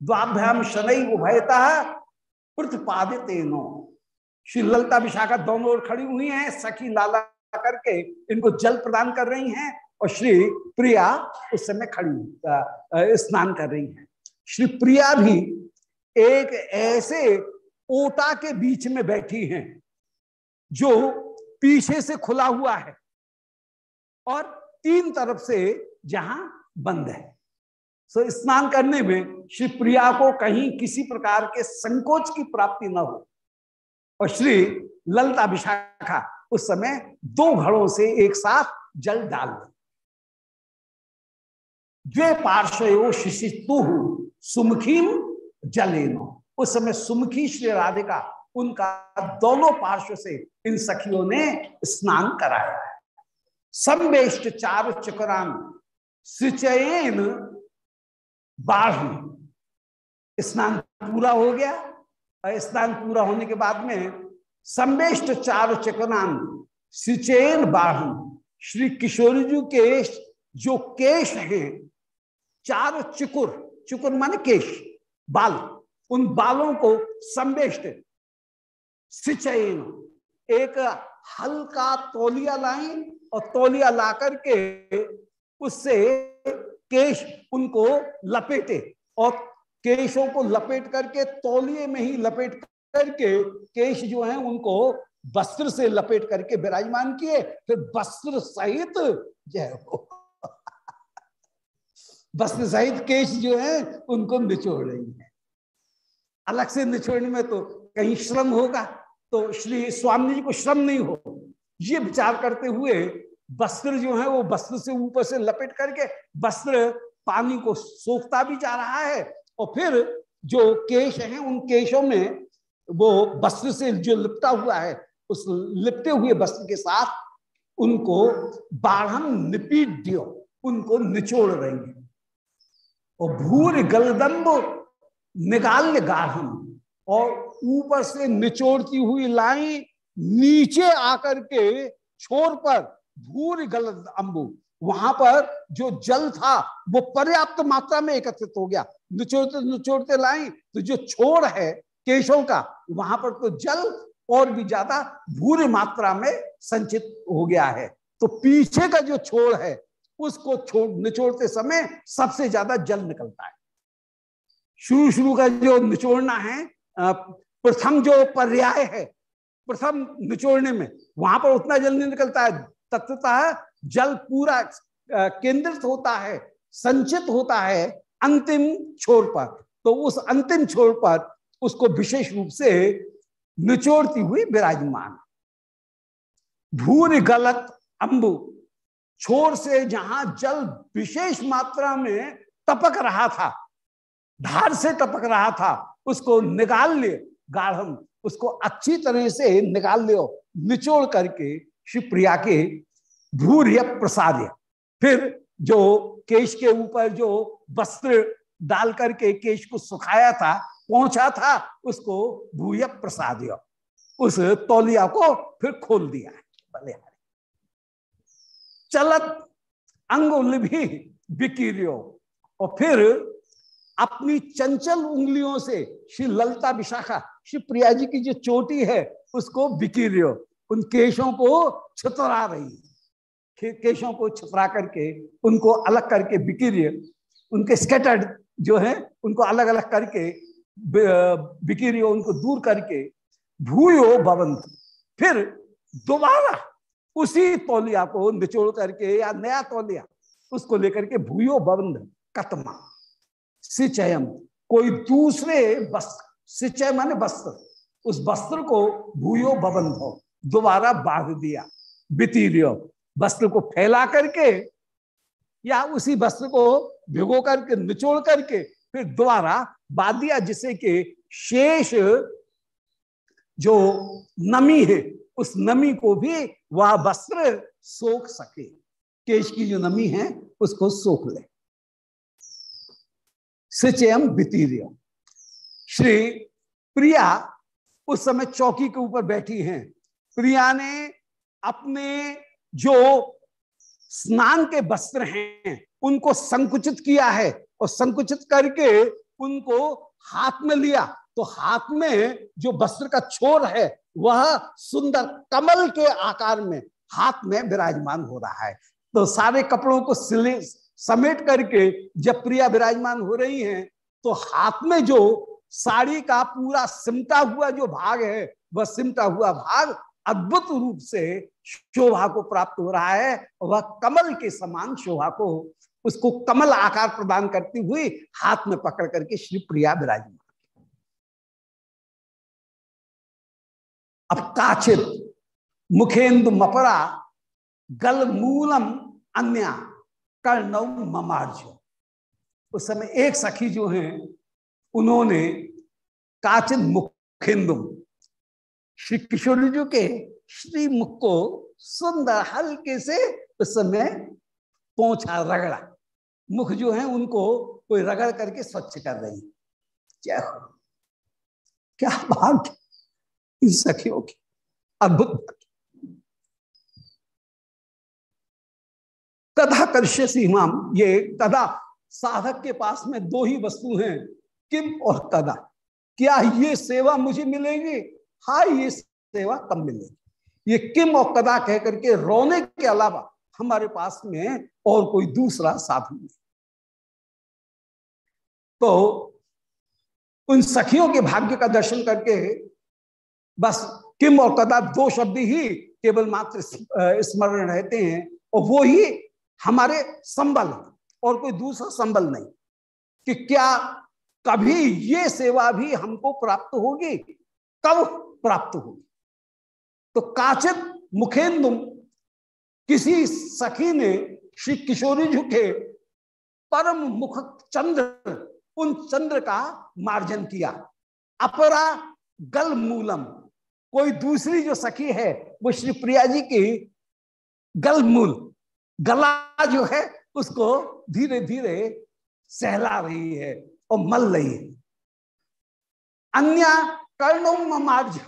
द्वाभ्याम शनई उभयता प्रतिपादित नो श्री ललता विशाखा दोनों ओर खड़ी हुई हैं, सखी लाला करके इनको जल प्रदान कर रही हैं और श्री प्रिया उस समय खड़ी स्नान कर रही हैं। श्री प्रिया भी एक ऐसे ओटा के बीच में बैठी हैं जो पीछे से खुला हुआ है और तीन तरफ़ से जहाँ बंद है। सो स्नान करने में श्री प्रिया को कहीं किसी प्रकार के संकोच की प्राप्ति न हो। और श्री ललता विशाखा उस समय दो घड़ों से एक साथ जल डाल द्वे पार्श्वयो शिशितु सुमुखीम जलेनो। उस समय सुमुखी श्री राधिका, उनका दोनों पार्श्व से इन सखियों ने स्नान कराया। है संवेष्ट चार चक्रान सिचयन बाढ़ स्नान पूरा हो गया और स्नान पूरा होने के बाद में संवेष्ट चार चक्रान सिचयन बाढ़। श्री किशोर जी के जो केश हैं, चार चुकुर चुकुर माने केश, बाल, उन बालों को संवेष्ट सिंचयन एक हल्का तौलिया लाई और तौलिया ला करके उससे केश उनको लपेटे और केशों को लपेट करके, तौलिए में ही लपेट करके केश जो है उनको वस्त्र से लपेट करके विराजमान किए, फिर वस्त्र सहित जय हो वस्त्र सहित केश जो है उनको निचोड़ रही है। अलग से निचोड़ने में तो कहीं श्रम होगा तो श्री स्वामी जी को श्रम नहीं हो। ये विचार करते हुए वस्त्र जो है वो वस्त्र से ऊपर से लपेट करके वस्त्र पानी को सोखता भी जा रहा है। और फिर जो केश है, उन केशों में वो वस्त्र से जो लिपटा हुआ है, उस लिपटे हुए वस्त्र के साथ उनको बाढ़ निपीट दियो, उनको निचोड़ रही है और भूर गलदम्ब निकाल गाढ़ और ऊपर से निचोड़ती हुई लाई नीचे आकर के छोर पर भूर गलद अम्बु वहाँ पर जो जल था, वो पर्याप्त मात्रा में एकत्रित हो गया। निचोड़ते निचोड़ते लाई तो जो छोर है, केशों का, वहाँ पर तो जल और भी ज़्यादा भूरी मात्रा में संचित हो गया है। तो पीछे का जो छोड़ है, उसको छोड़, निचोड़ते समय सबसे ज़्यादा जल निकलता है। शुरू शुरू का जो निचोड़ना है प्रथम जो पर्याय है, प्रथम निचोड़ने में, वहाँ पर उतना जल नहीं निकलता है। तत्वतः जल पूरा केंद्रित होता है, संचित होता है अंतिम छोर पर। तो उस अंतिम छोर पर उसको विशेष रूप से निचोड़ती हुई विराजमान। भूर गलत अंबु छोर से जहाँ जल विशेष मात्रा में टपक रहा था, धार से टपक रहा था, उसको निकाल ले गाढ़ उसको अच्छी तरह से निकाल लियो निचोड़ करके शिवप्रिया के भूर्य प्रसाद फिर जो केश के ऊपर जो वस्त्र डाल करके केश को सुखाया था पहुँचा था, उसको भूय प्रसाद उस तौलिया को फिर खोल दिया भले चलत अंगुल भी बिकिरियो। और फिर अपनी चंचल उंगलियों से श्री ललता विशाखा श्री प्रिया जी की जो चोटी है, उसको बिकिरियो। उन केशों को छतरा रही केशों को छतरा करके, उनको अलग करके बिकिरिय उनके स्केटर्ड जो है, उनको अलग अलग करके बिकिरियो उनको दूर करके, भूयो भवंत। फिर दोबारा उसी तौलिया को निचोड़ करके या नया तौलिया, उसको लेकर के भूयो बंद कतमा। सिचयम, कोई दूसरे वस्त्र, सिचय माने वस्त्र, उस वस्त्र को भूयो बबंध हो। दोबारा बाँध दिया बितीरियो वस्त्र को फैला करके या उसी वस्त्र को भिगो करके, निचोड़ करके फिर दोबारा बाँध दिया, जिससे कि शेष जो नमी है, उस नमी को भी वह वस्त्र सोख सके। केश की जो नमी है, उसको सोख ले। श्री प्रिया उस समय चौकी के ऊपर बैठी हैं। प्रिया ने अपने जो स्नान के वस्त्र हैं, उनको संकुचित किया है और संकुचित करके उनको हाथ में लिया। तो हाथ में जो वस्त्र का छोर है, वह सुंदर कमल के आकार में, हाथ में विराजमान हो रहा है। तो सारे कपड़ों को सिले, समेट करके जब प्रिया विराजमान हो रही हैं तो हाथ में जो साड़ी का पूरा सिमटा हुआ जो भाग है, वह सिमटा हुआ भाग अद्भुत रूप से शोभा को प्राप्त हो रहा है वह कमल के समान शोभा को, उसको कमल आकार प्रदान करती हुई हाथ में पकड़ करके श्री प्रिया विराजमान। अब काचित मुखेन्दु मपरा, गल मूलम अन्य कर्णव ममार्ज। उस समय एक सखी जो है, उन्होंने काचित मुखेन्दु श्री किशोर जी के श्री मुख को सुंदर हल्के से उस समय पहुँचा रगड़ा। मुख जो है उनको कोई रगड़ करके स्वच्छ कर रही क्या क्या भाग्य इन सखियों की अद्भुत कदा कर्ष्य सीमाम ये कदा साधक के पास में दो ही वस्तु हैं, किम और कदा क्या ये सेवा मुझे मिलेगी? हाँ ये सेवा कब मिलेगी? ये किम और कदा कह करके रोने के अलावा हमारे पास में और कोई दूसरा साधन नहीं। तो उन सखियों के भाग्य का दर्शन करके बस किम और कदा दो शब्द ही केवल मात्र स्मरण रहते हैं और वो ही हमारे संबल और कोई दूसरा संबल नहीं कि क्या कभी ये सेवा भी हमको प्राप्त होगी? कब प्राप्त होगी। तो काचित मुखेन्दु किसी सखी ने श्री किशोरी जी के परम मुख चंद्र, उन चंद्र का मार्जन किया। अपरा गल मूलम, कोई दूसरी जो सखी है, वो श्री प्रिया जी की गल मूल, गला जो है, उसको धीरे धीरे सहला रही है और मल रही है। अन्य कर्णों मार्ज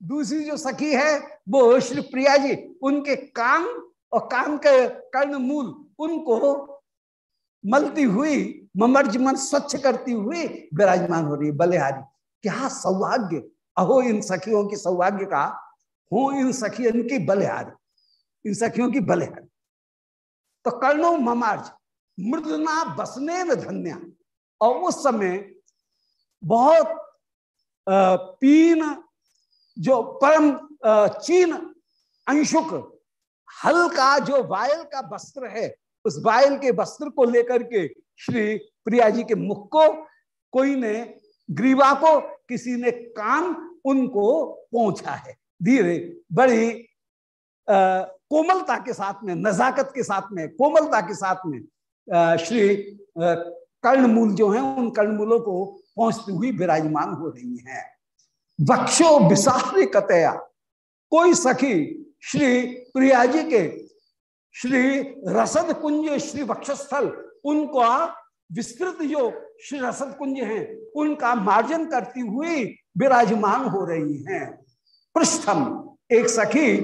दूसरी जो सखी है, वो श्री प्रिया जी, उनके कान और कान के कर्ण मूल उनको मलती हुई, ममर्ज मन स्वच्छ करती हुई विराजमान हो रही है, बलिहारी। क्या सौभाग्य? अहो, इन सखियों की सौभाग्य का, हो इन सखियों की बलिहारी, इन सखियों की बलिहारी। तो कर्णो ममार्ज, मृदना बसने धन्या। और उस समय बहुत पीन जो परम चीन अंशुक हल्का जो वायल का वस्त्र है उस वायल के वस्त्र को लेकर के श्री प्रिया जी के मुख को कोई ने ग्रीवा को किसी ने कान उनको पहुँचा है। धीरे बड़ी कोमलता के साथ में नजाकत के साथ में कोमलता के साथ में आ, श्री कर्णमूल जो है उन कर्णमूलों को पहुँचती हुई विराजमान हो रही हैं। वक्षो विसारी कतया। कोई सखी श्री प्रिया जी के, श्री रसद कुंज श्री वक्षस्थल, उनका विस्तृत जो श्री रसद कुंज है, उनका मार्जन करती हुई विराजमान हो रही हैं। पृष्ठम, एक सखी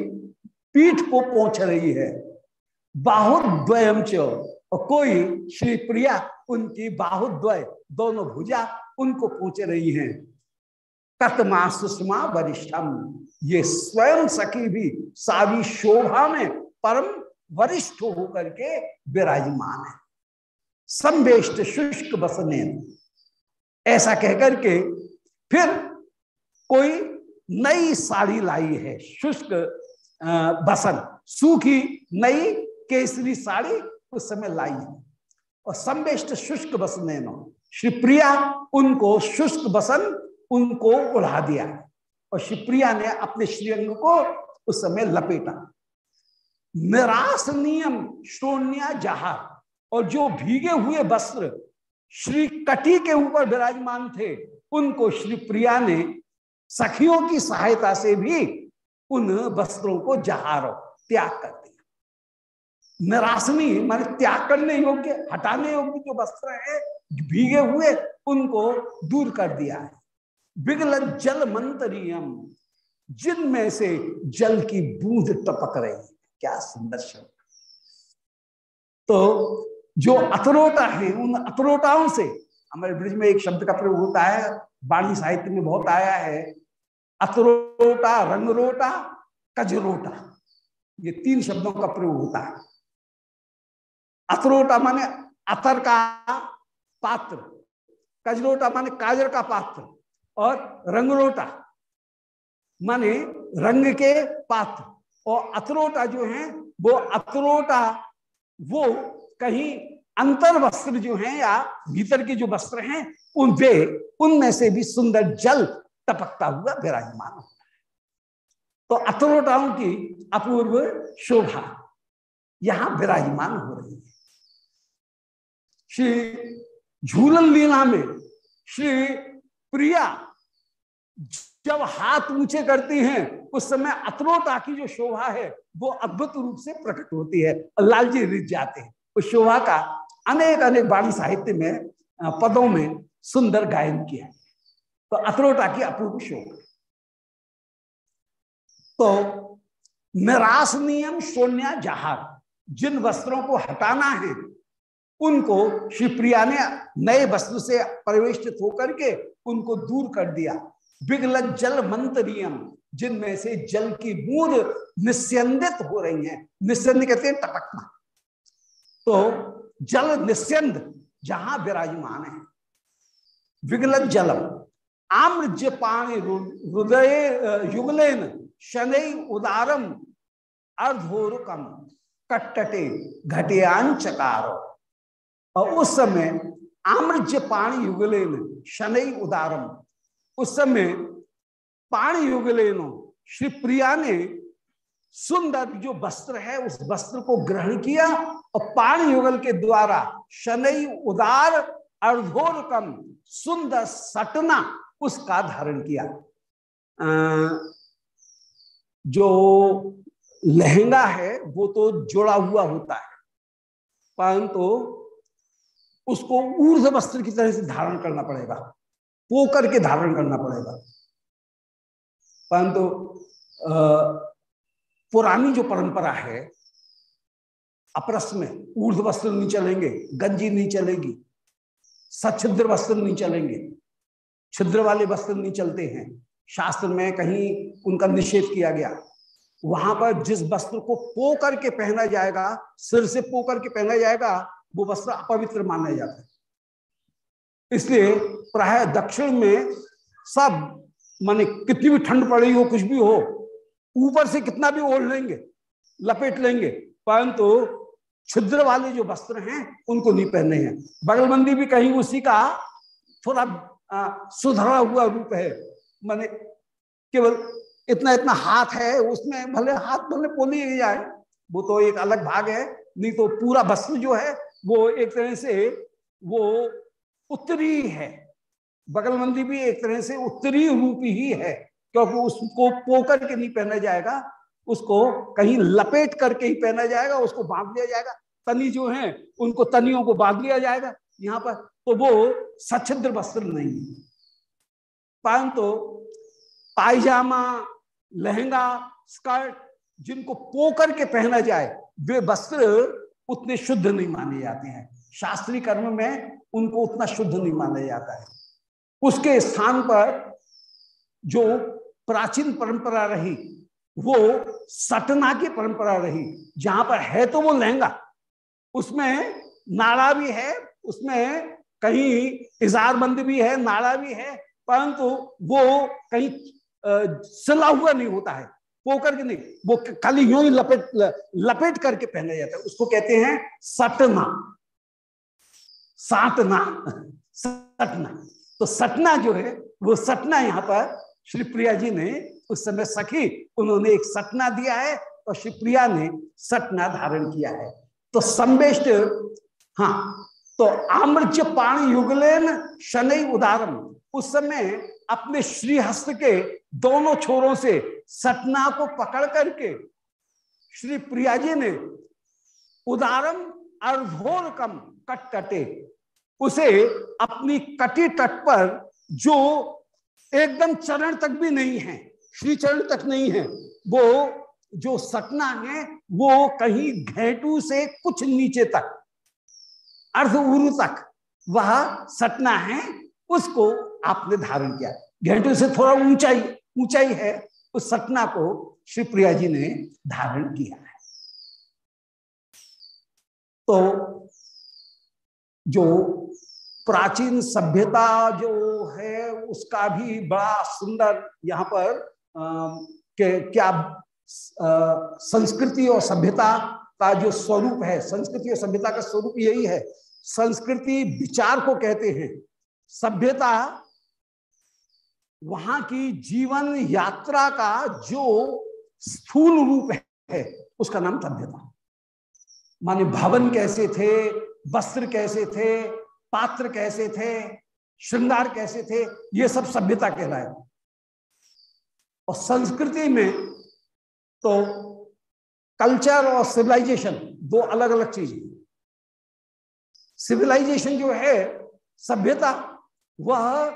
पीठ को पहुँच रही है। बाहुद्वयम च, और कोई श्री प्रिया, उनकी बाहुद्वय, दोनों भुजा उनको पहुँच रही हैं तत्मा सुषमा वरिष्ठम। ये स्वयं सखी भी सारी शोभा में परम वरिष्ठ होकर के विराजमान है। संवेष्ट, शुष्क बसने। ऐसा कहकर के फिर कोई नई साड़ी लाई है, शुष्क बसन, सूखी नई केसरी साड़ी उस समय लाई। है और संवेष्ट, शुष्क बसने। श्री प्रिया उनको शुष्क बसन उनको उड़ा दिया। और शिवप्रिया ने अपने श्रीअंग को उस समय लपेटा। निराश नियम श्रोण्या जहार। और जो भीगे हुए वस्त्र श्री कटी के ऊपर विराजमान थे, उनको श्री प्रिया ने सखियों की सहायता से भी उन वस्त्रों को जहारो, त्याग कर दिया। निराशनी, मान त्याग करने योग्य, हटाने योग्य जो वस्त्र है, भीगे हुए, उनको दूर कर दिया है। विगल जल मंत्रियम, जिनमें से जल की बूंद टपक रही है। क्या सुंदर शब्द। तो जो अतरोटा है, उन अतरोटाओं से, हमारे ब्रिज में एक शब्द का प्रयोग होता है बाणी साहित्य में बहुत आया है, अतरोटा, रंगरोटा, कजरोटा, ये तीन शब्दों का प्रयोग होता है। अतरोटा माने अतर का पात्र, कजरोटा माने काजर का पात्र, और रंगरोटा माने रंग के पात्र। और अतरोटा जो है, वो अतरोटा वो कहीं अंतर वस्त्र जो हैं या भीतर के जो वस्त्र हैं, उन वे, उनमें से भी सुंदर जल टपकता हुआ विराजमान हो। तो अतरोटाओं की अपूर्व शोभा यहाँ विराजमान हो रही है। श्री झूलन लीला में श्री प्रिया जब हाथ ऊँचे करती हैं, उस समय अतरोटा की जो शोभा है, वो अद्भुत रूप से प्रकट होती है। लाल जी रिझ जाते हैं। उस शोभा का अनेक अनेक बाणी साहित्य में पदों में सुंदर गायन किया तो अतरोटा की अपूर्व शोभा। तो निराश नियम शून्य जहार। जिन वस्त्रों को हटाना है उनको शिवप्रिया ने नए वस्त्र से प्रवेशित होकर के उनको दूर कर दिया। विगल जल मंत्रियम, जिनमें से जल की बूंद निस्यंदित हो रही है। निस्यंद कहते हैं टपकना। तो जल निस्यंद जहाँ विराजमान है। विगल जलम आम्र पाणी हृदय युगलेन, शनि उदारम, अर्धोरकम, कट्टटे घटियान चकारो और उस समय आम्रज पाणी युगलेन शनि उदारम। उस समय पाणी युगलेनो, श्री प्रिया ने सुंदर जो वस्त्र है, उस वस्त्र को ग्रहण किया और पाणी युगल के द्वारा शनि उदार अर्धोरकम सुंदर सटना उसका धारण किया। जो लहंगा है, वो तो जोड़ा हुआ होता है। परंतु तो उसको ऊर्ध वस्त्र की तरह से धारण करना पड़ेगा। पो करके धारण करना पड़ेगा। परंतु पुरानी जो परंपरा है अपरस में ऊर्ध वस्त्र नहीं चलेंगे, गंजी नहीं चलेगी, सच्छिद्र वस्त्र नहीं चलेंगे, छिद्र वाले वस्त्र नहीं चलते हैं। शास्त्र में कहीं उनका निषेध किया गया। वहाँ पर जिस वस्त्र को पो करके पहना जाएगा, सिर से पो करके पहना जाएगा वो वस्त्र अपवित्र माना जाता है। इसलिए प्राय दक्षिण में सब, माने कितनी भी ठंड पड़ी हो, कुछ भी हो, ऊपर से कितना भी ओढ़ लेंगे, लपेट लेंगे, परंतु छिद्र वाले जो वस्त्र हैं, उनको नहीं पहने हैं। बगलबंदी भी कहीं उसी का थोड़ा सुधरा हुआ रूप है। माने केवल इतना इतना हाथ है, उसमें भले हाथ भले पोली जाए, वो तो एक अलग भाग है, नहीं तो पूरा वस्त्र जो है वो एक तरह से वो उत्तरी है। बगलबंदी भी एक तरह से उत्तरी रूप ही है, क्योंकि उसको पोकर के नहीं पहना जाएगा, उसको कहीं लपेट करके ही पहना जाएगा, उसको बाँध लिया जाएगा। तनी जो है, उनको तनियों को बाँध लिया जाएगा। यहाँ पर तो वो सच्छिद्र वस्त्र नहीं परंतु तो पायजामा, लहंगा, स्कर्ट, जिनको पोकर के पहना जाए, वे वस्त्र उतने शुद्ध नहीं माने जाते हैं। शास्त्रीय कर्म में उनको उतना शुद्ध नहीं माना जाता है। उसके स्थान पर जो प्राचीन परंपरा रही, वो सटना की परंपरा रही, जहाँ पर है तो वो लहंगा। उसमें नाड़ा भी है, उसमें कहीं इजारबंद भी है नाड़ा भी है, परंतु वो कहीं सिला हुआ नहीं होता है। पोकर के नहीं, वो खाली यूँ ही लपेट लपेट करके पहना जाता है। उसको कहते हैं सटना। साटना, सटना। तो सटना जो है, वो सटना यहाँ पर श्री प्रिया जी ने उस समय सखी, उन्होंने एक सटना दिया है और श्री प्रिया ने सटना धारण किया है। तो संवेष्ट हाँ तो आम्रज पाण युगलेन शनि उदाहरण उस समय अपने श्रीहस्त के दोनों छोरों से सटना को पकड़ करके श्री प्रिया जी ने उदारम अर्धोर कम कट कटे। उसे अपनी कटी तट पर जो एकदम चरण तक भी नहीं है, श्री चरण तक नहीं है, वो जो सटना है, वो कहीं घेटू से कुछ नीचे तक, अर्ध तक, वह सटना है, उसको आपने धारण किया। घेंटू से थोड़ा ऊंचाई ऊंचाई है उस सटना को श्री प्रिया जी ने धारण किया है। तो जो प्राचीन सभ्यता जो है उसका भी बड़ा सुंदर यहाँ पर आ, के, क्या आ, संस्कृति और सभ्यता का जो स्वरूप है संस्कृति और सभ्यता का स्वरूप यही है। संस्कृति विचार को कहते हैं। सभ्यता वहाँ की जीवन यात्रा का जो स्थूल रूप है, उसका नाम सभ्यता माने भवन कैसे थे, वस्त्र कैसे थे, पात्र कैसे थे, श्रृंगार कैसे थे, ये सब सभ्यता कहलाए। और संस्कृति में तो कल्चर और सिविलाइजेशन, दो अलग अलग चीज़ें। सिविलाइजेशन जो है, सभ्यता, वह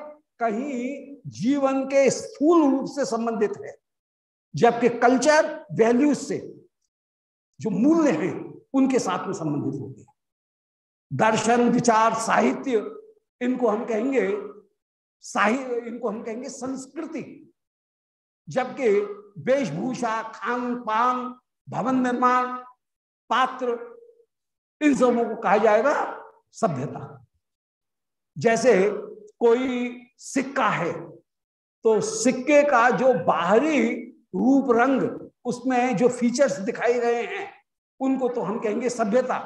कहीं जीवन के स्थूल रूप से संबंधित है, जबकि कल्चर, वैल्यूज़ से जो मूल्य हैं, उनके साथ में संबंधित होते हैं दर्शन, विचार, साहित्य, इनको हम कहेंगे साहित्य इनको हम कहेंगे संस्कृति। जबकि वेशभूषा, खान, पान, भवन निर्माण, पात्र, इन सबों को कहा जाएगा सभ्यता। जैसे कोई सिक्का है तो सिक्के का जो बाहरी रूप रंग, उसमें जो फीचर्स दिखाई गए हैं, उनको तो हम कहेंगे सभ्यता।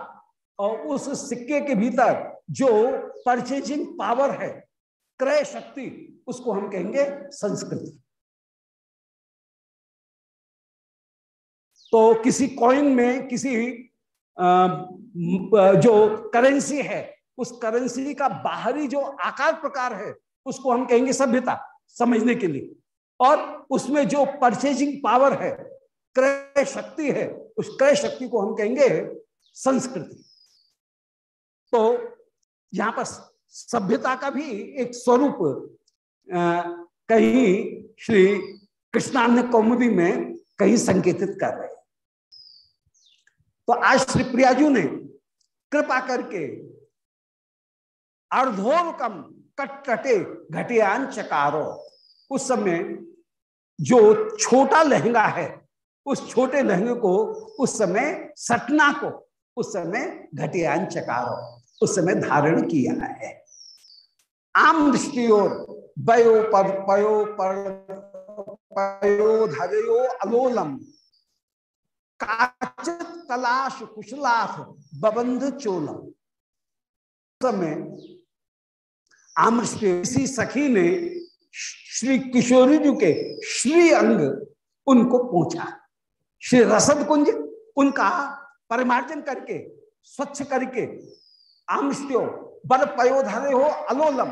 और उस सिक्के के भीतर जो परचेजिंग पावर है, क्रय शक्ति, उसको हम कहेंगे संस्कृति। तो किसी कॉइन में किसी जो करेंसी है उस करेंसी का बाहरी जो आकार प्रकार है, उसको हम कहेंगे सभ्यता समझने के लिए। और उसमें जो परचेजिंग पावर है, क्रय शक्ति है, उस क्रय शक्ति को हम कहेंगे संस्कृति। तो यहाँ पर सभ्यता का भी एक स्वरूप कहीं श्री कृष्णान्य कौमुदी में कहीं संकेतित कर रहे तो आज श्री प्रियाजू ने कृपा करके अर्धोकम कटे घटियान चकारो। उस समय जो छोटा लहंगा है, उस छोटे लहंगे को उस समय सटना को, उस समय घटियान चकारो। उस समय धारण किया है। आम दृष्टि और वयो पर, पयो पर, पयो धरयो अलोलम। काचित कलाश कुशलाथ बबंध चोलम। समय आमृष्टि सखी ने श्री किशोरी जी के श्री अंग उनको पहुँचा श्री रसद कुंज उनका परिमार्जन करके, स्वच्छ करके आमृष्टो बल पयोधरे हो अलोलम।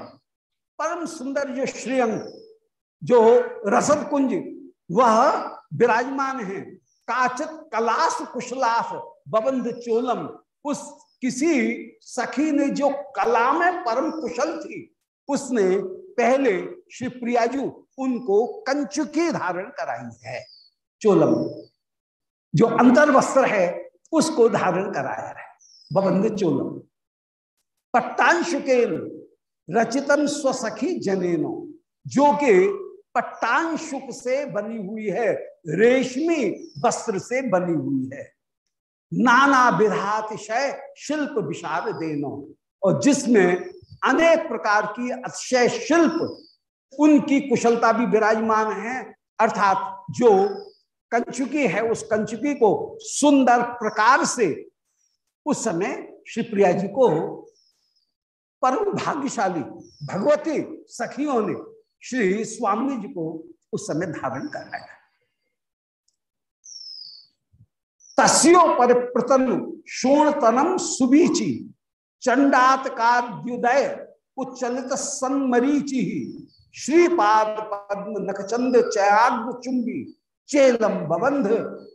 परम सुंदर जो श्रीअंग जो रसद कुंज, वह विराजमान है। काचित कलाश कुशलास बबंध चोलम, उस किसी सखी ने जो कला में परम कुशल थी, उसने पहले श्री प्रियाजू उनको कंचुकी धारण कराई है, चोलम, जो अंतर वस्त्र है, उसको धारण कराया है। बबंध चोलम, पट्टांशुकेन रचितम स्वसखी जनेनो, जो कि पट्टांशुक से बनी हुई है, रेशमी वस्त्र से बनी हुई है। नाना विधातिशय शिल्प विशाल देनो। और जिसमें अनेक प्रकार की अतिशय शिल्प, उनकी कुशलता भी विराजमान है। अर्थात जो कंचुकी है, उस कंचुकी को सुंदर प्रकार से उस समय श्री प्रिया जी को परम भाग्यशाली भगवती सखियों ने श्री स्वामी जी को उस समय धारण कराया। तस्यो पर प्रतन शोणतनम सुबीची। चंडात द्युदय उच्चलित संमरीचि श्रीपाद पद्म नखचंद चयाग्र चुंबी। चेलम बबंध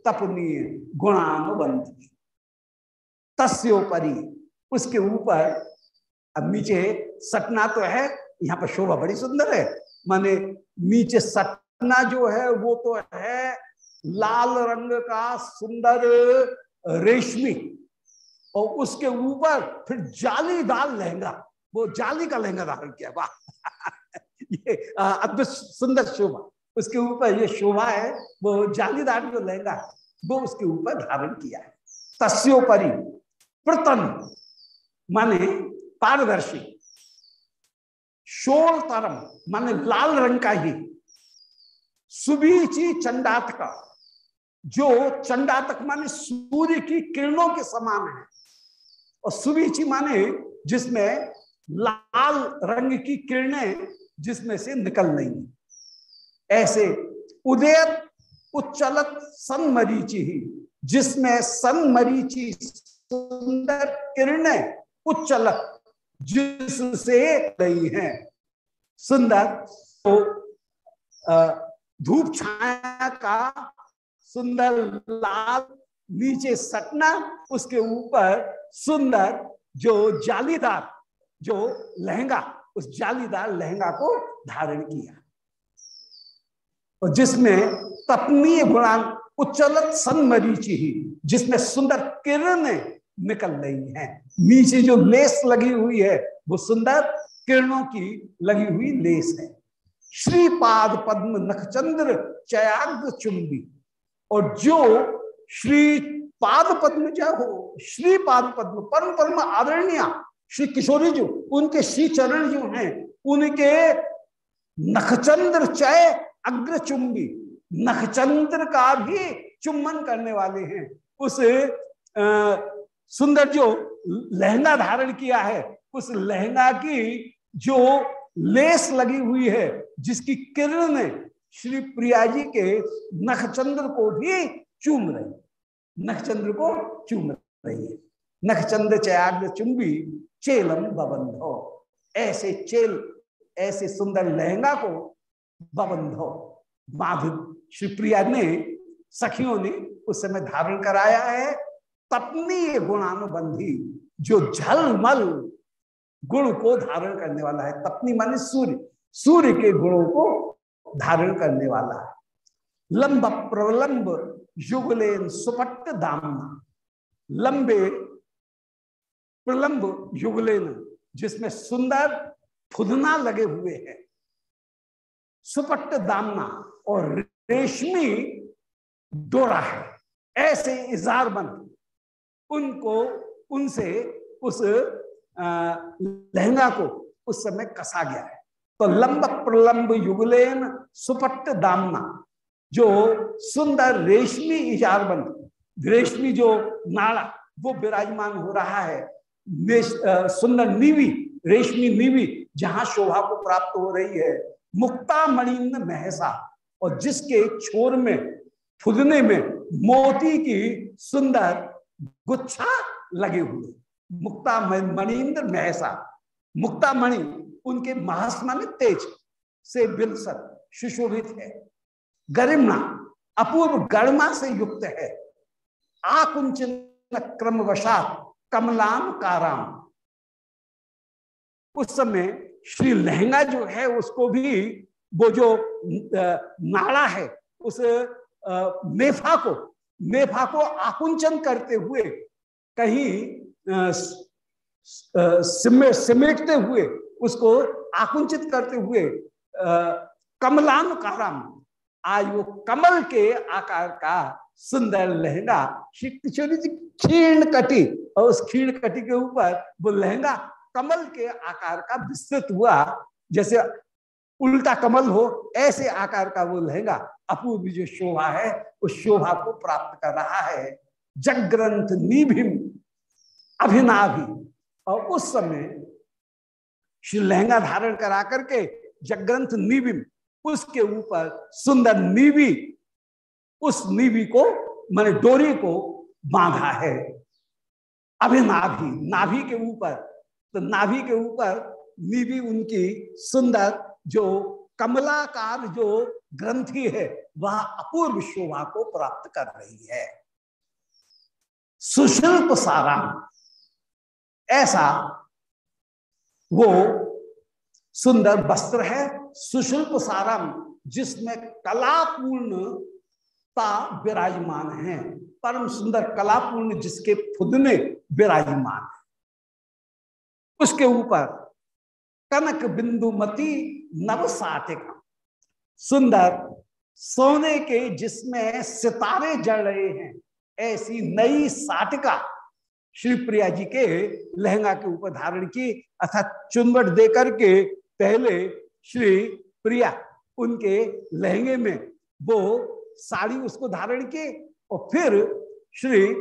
तपनीय गुणानुबंध। तस्योपरी उसके ऊपर, अब नीचे सटना तो है, यहाँ पर शोभा बड़ी सुंदर है। माने नीचे सटना जो है, वो तो है लाल रंग का सुंदर रेशमी और उसके ऊपर फिर जालीदार लहंगा। वो जाली का लहंगा धारण किया, वाह। ये अद्भुत सुंदर शोभा। उसके ऊपर ये शोभा है, वो जालीदार जो लहंगा है, वो उसके ऊपर धारण किया है। तस्ोपरि प्रतन, माने पारदर्शी। शोल तरम माने लाल रंग का ही। सुबीची चंडात का। जो चंडातक माने सूर्य की किरणों के समान है। और सुवीची माने जिसमें लाल रंग की किरणें जिसमें से निकल रही ऐसे उदय उच्चलत सनमरीचि ही, जिसमें सनमरीचि सुंदर किरणें उच्चलत जिससे रही हैं। सुंदर तो धूप छाया का सुंदर लाल नीचे सटना, उसके ऊपर सुंदर जो जालीदार, जो लहंगा, उस जालीदार लहंगा को धारण किया। और जिसमें तपनीय गुणान उच्चलत सनमरीची ही, जिसमें सुंदर किरणें निकल रही हैं। नीचे जो लेस लगी हुई है, वो सुंदर किरणों की लगी हुई लेस है। श्रीपाद पद्म नखचंद्र चयाग्र चुंबी। और जो श्री पाद पद्म जो हो, श्री पाद पद्म परम परम आदरणीय श्री किशोरी जी, उनके श्री चरण जो हैं, उनके नखचंद्र चय अग्र चुंबी नखचंद्र का भी चुम्बन करने वाले हैं। उस सुंदर जो लहंगा धारण किया है, उस लहंगा की जो लेस लगी हुई है, जिसकी किरण श्री प्रिया जी के नखचंद्र को भी चूम रही नखचंद्र को चूम रही है। नखचंद्र चयाग्र चुंबी, चेलम बबंधो। ऐसे चेल, ऐसे सुंदर लहंगा को बबंधो। माधु श्री प्रिया ने सखियों ने उस समय धारण कराया है तपनी गुणानुबंधी, जो झलमल गुण को धारण करने वाला है। तपनी माने सूर्य। सूर्य के गुणों को धारण करने वाला है। लंब प्रलंब युगलेन सुपट्ट दामना। लंबे प्रलंब युगलेन जिसमें सुंदर फुदना लगे हुए हैं। सुपट्ट दामना और रेशमी डोरा है। ऐसे इजार बन उनको, उनसे उस लहंगा को उस समय कसा गया है। तो लंब प्रलंब युगलेन सुपट्ट दामना, जो सुंदर रेशमी इजारबंद रेशमी जो नाड़ा वो विराजमान हो रहा है। सुंदर नीवी, रेशमी नीवी, जहाँ शोभा को प्राप्त हो रही है। मुक्ता मणिंद महसा, और जिसके छोर में, फुदने में मोती की सुंदर गुच्छा लगे हुए। मुक्ता मणिंद्र महसा। मुक्ता मणि उनके महास्मा में तेज से बिलसत सुशोभित है। गरिमा, अपूर्व गर्मा से युक्त है। आकुंचन क्रमवशात कमलाम काराम। उस समय श्री लहंगा जो है, उसको भी वो जो नाड़ा है, उस मेफा को मेफा को आकुंचन करते हुए, कहीं सिमेटते हुए उसको आकुंचित करते हुए कमलान कारम, आज वो कमल के आकार का सुंदर लहंगा, श्री किशोरी जी क्षीण कटी और उस क्षीण कटी के ऊपर वो लहंगा कमल के आकार का विस्तृत हुआ, जैसे उल्टा कमल हो, ऐसे आकार का वो लहंगा अपूर्व जो शोभा है, उस शोभा को प्राप्त कर रहा है। जगग्रंथ निभिम अभिनाभि। और उस समय श्री लहंगा धारण करा करके जगग्रंथ निविम, उसके ऊपर सुंदर नीवी, उस नीवी को, मैंने डोरी को बांधा है। अभिनाभि नाभि के ऊपर तो नाभि के ऊपर नीवी उनकी सुंदर जो कमलाकार जो ग्रंथि है, वह अपूर्व शोभा को प्राप्त कर रही है। सुशिल्प सारांग ऐसा वो सुंदर वस्त्र है सुशुल्प सारम जिसमें कलापूर्णता विराजमान है। परम सुंदर कलापूर्ण जिसके फुदने विराजमान है। उसके ऊपर कनक बिंदुमती नव सातिका। सुंदर सोने के जिसमें सितारे जड़ रहे हैं, ऐसी नई साटिका श्री प्रिया जी के लहंगा के ऊपर धारण की अर्थात चुनवट दे करके पहले श्री प्रिया उनके लहंगे में वो साड़ी उसको धारण की और फिर श्री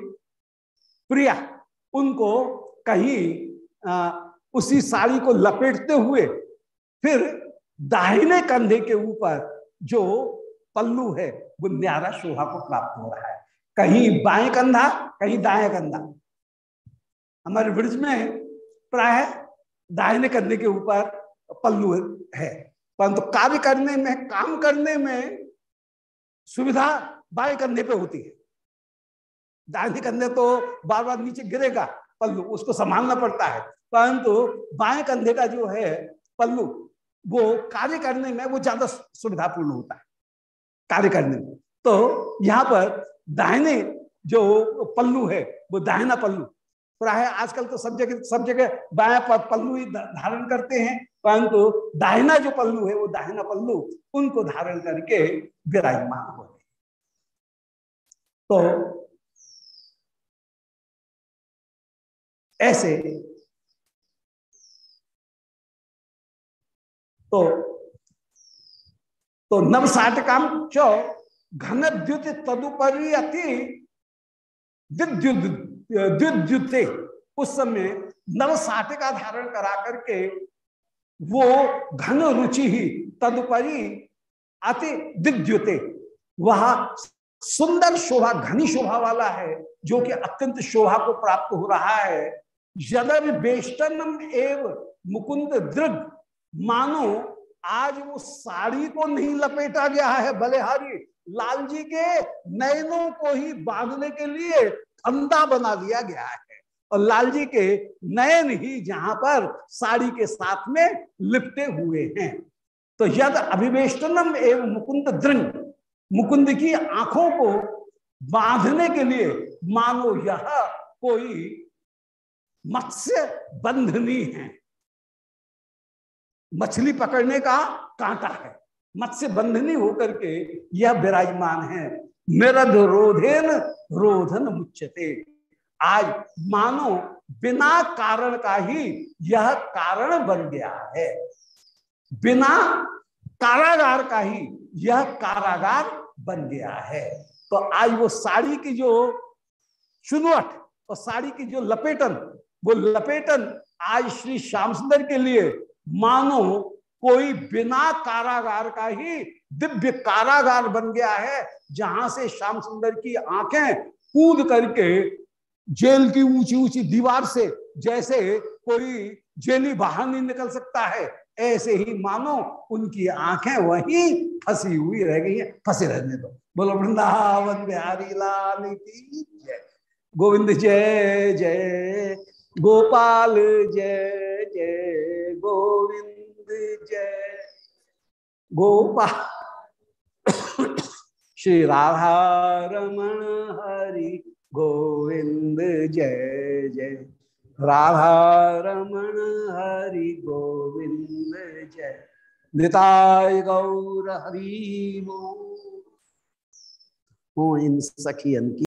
प्रिया उनको कहीं आ, उसी साड़ी को लपेटते हुए फिर दाहिने कंधे के ऊपर जो पल्लू है वो न्यारा शोभा को प्राप्त हो रहा है। कहीं बाएँ कंधा कहीं दाएँ कंधा। हमारे ब्रिज में प्राय दाहिने कंधे के ऊपर पल्लू है। परंतु तो कार्य करने में, काम करने में सुविधा बाएँ कंधे पे होती है। दाहिने कंधे तो बार बार नीचे गिरेगा, पल्लू उसको संभालना पड़ता है। परंतु बाएँ कंधे का जो है पल्लू, वो कार्य करने में वो ज़्यादा सुविधापूर्ण होता है, कार्य करने में। तो यहाँ पर दाहिने जो पल्लू है, वो दाहिना पल्लू प्राय आजकल तो सब जगह सब जगह बाया पल्लू ही धारण करते हैं, परंतु तो दाहिना जो पल्लू है, वो दाहिना पल्लू उनको धारण करके विराजमान हो गए। तो ऐसे तो तो नव साटकाम चो घन द्युत तदुपरी अति द्युद्युते उस समय नव साटिका धारण करा करके वो घन रुचि ही, तदुपरि अति दिद्युते वह सुंदर शोभा, घनी शोभा वाला है, जो कि अत्यंत शोभा को प्राप्त हो रहा है। यदर बेष्टनम एव मुकुंद दृग। मानो, आज वो साड़ी को नहीं लपेटा गया है, बलेहारी। लाल जी के नयनों को ही बांधने के लिए अंधा बना दिया गया है। और लाल जी के नयन ही जहाँ पर साड़ी के साथ में लिपटे हुए हैं। तो यद अभिवेशनम एवं मुकुंद दृंग, मुकुंद की आँखों को बांधने के लिए मानो यह कोई मत्स्य बंधनी है। मछली पकड़ने का कांटा है। मत्स्य बंधनी होकर के यह विराजमान है। निरध रोधेन रोधन मुच्यते। आज मानो बिना कारण का ही यह कारण बन गया है। बिना कारागार का ही यह कारागार बन गया है। तो आज वो साड़ी की जो चुनवट और साड़ी की जो लपेटन, वो लपेटन आज श्री श्याम सुंदर के लिए मानो कोई बिना कारागार का ही दिव्य कारागार बन गया है, जहाँ से श्याम सुंदर की आँखें कूद करके जेल की ऊँची ऊँची दीवार से जैसे कोई जेली बाहर नहीं निकल सकता है, ऐसे ही मानो उनकी आँखें वहीं फंसी हुई रह गई है। फंसे रहने दो। बोलो, वृंदावन बिहारी लाल की जय। गोविंद जय जय। गोपाल जय जय। गोविंद जय। गोपाल श्री राधा रमण हरि गोविंद जय जय। राधा रमण हरि गोविंद जय। नृताय गौर हरि वो इन सखियन की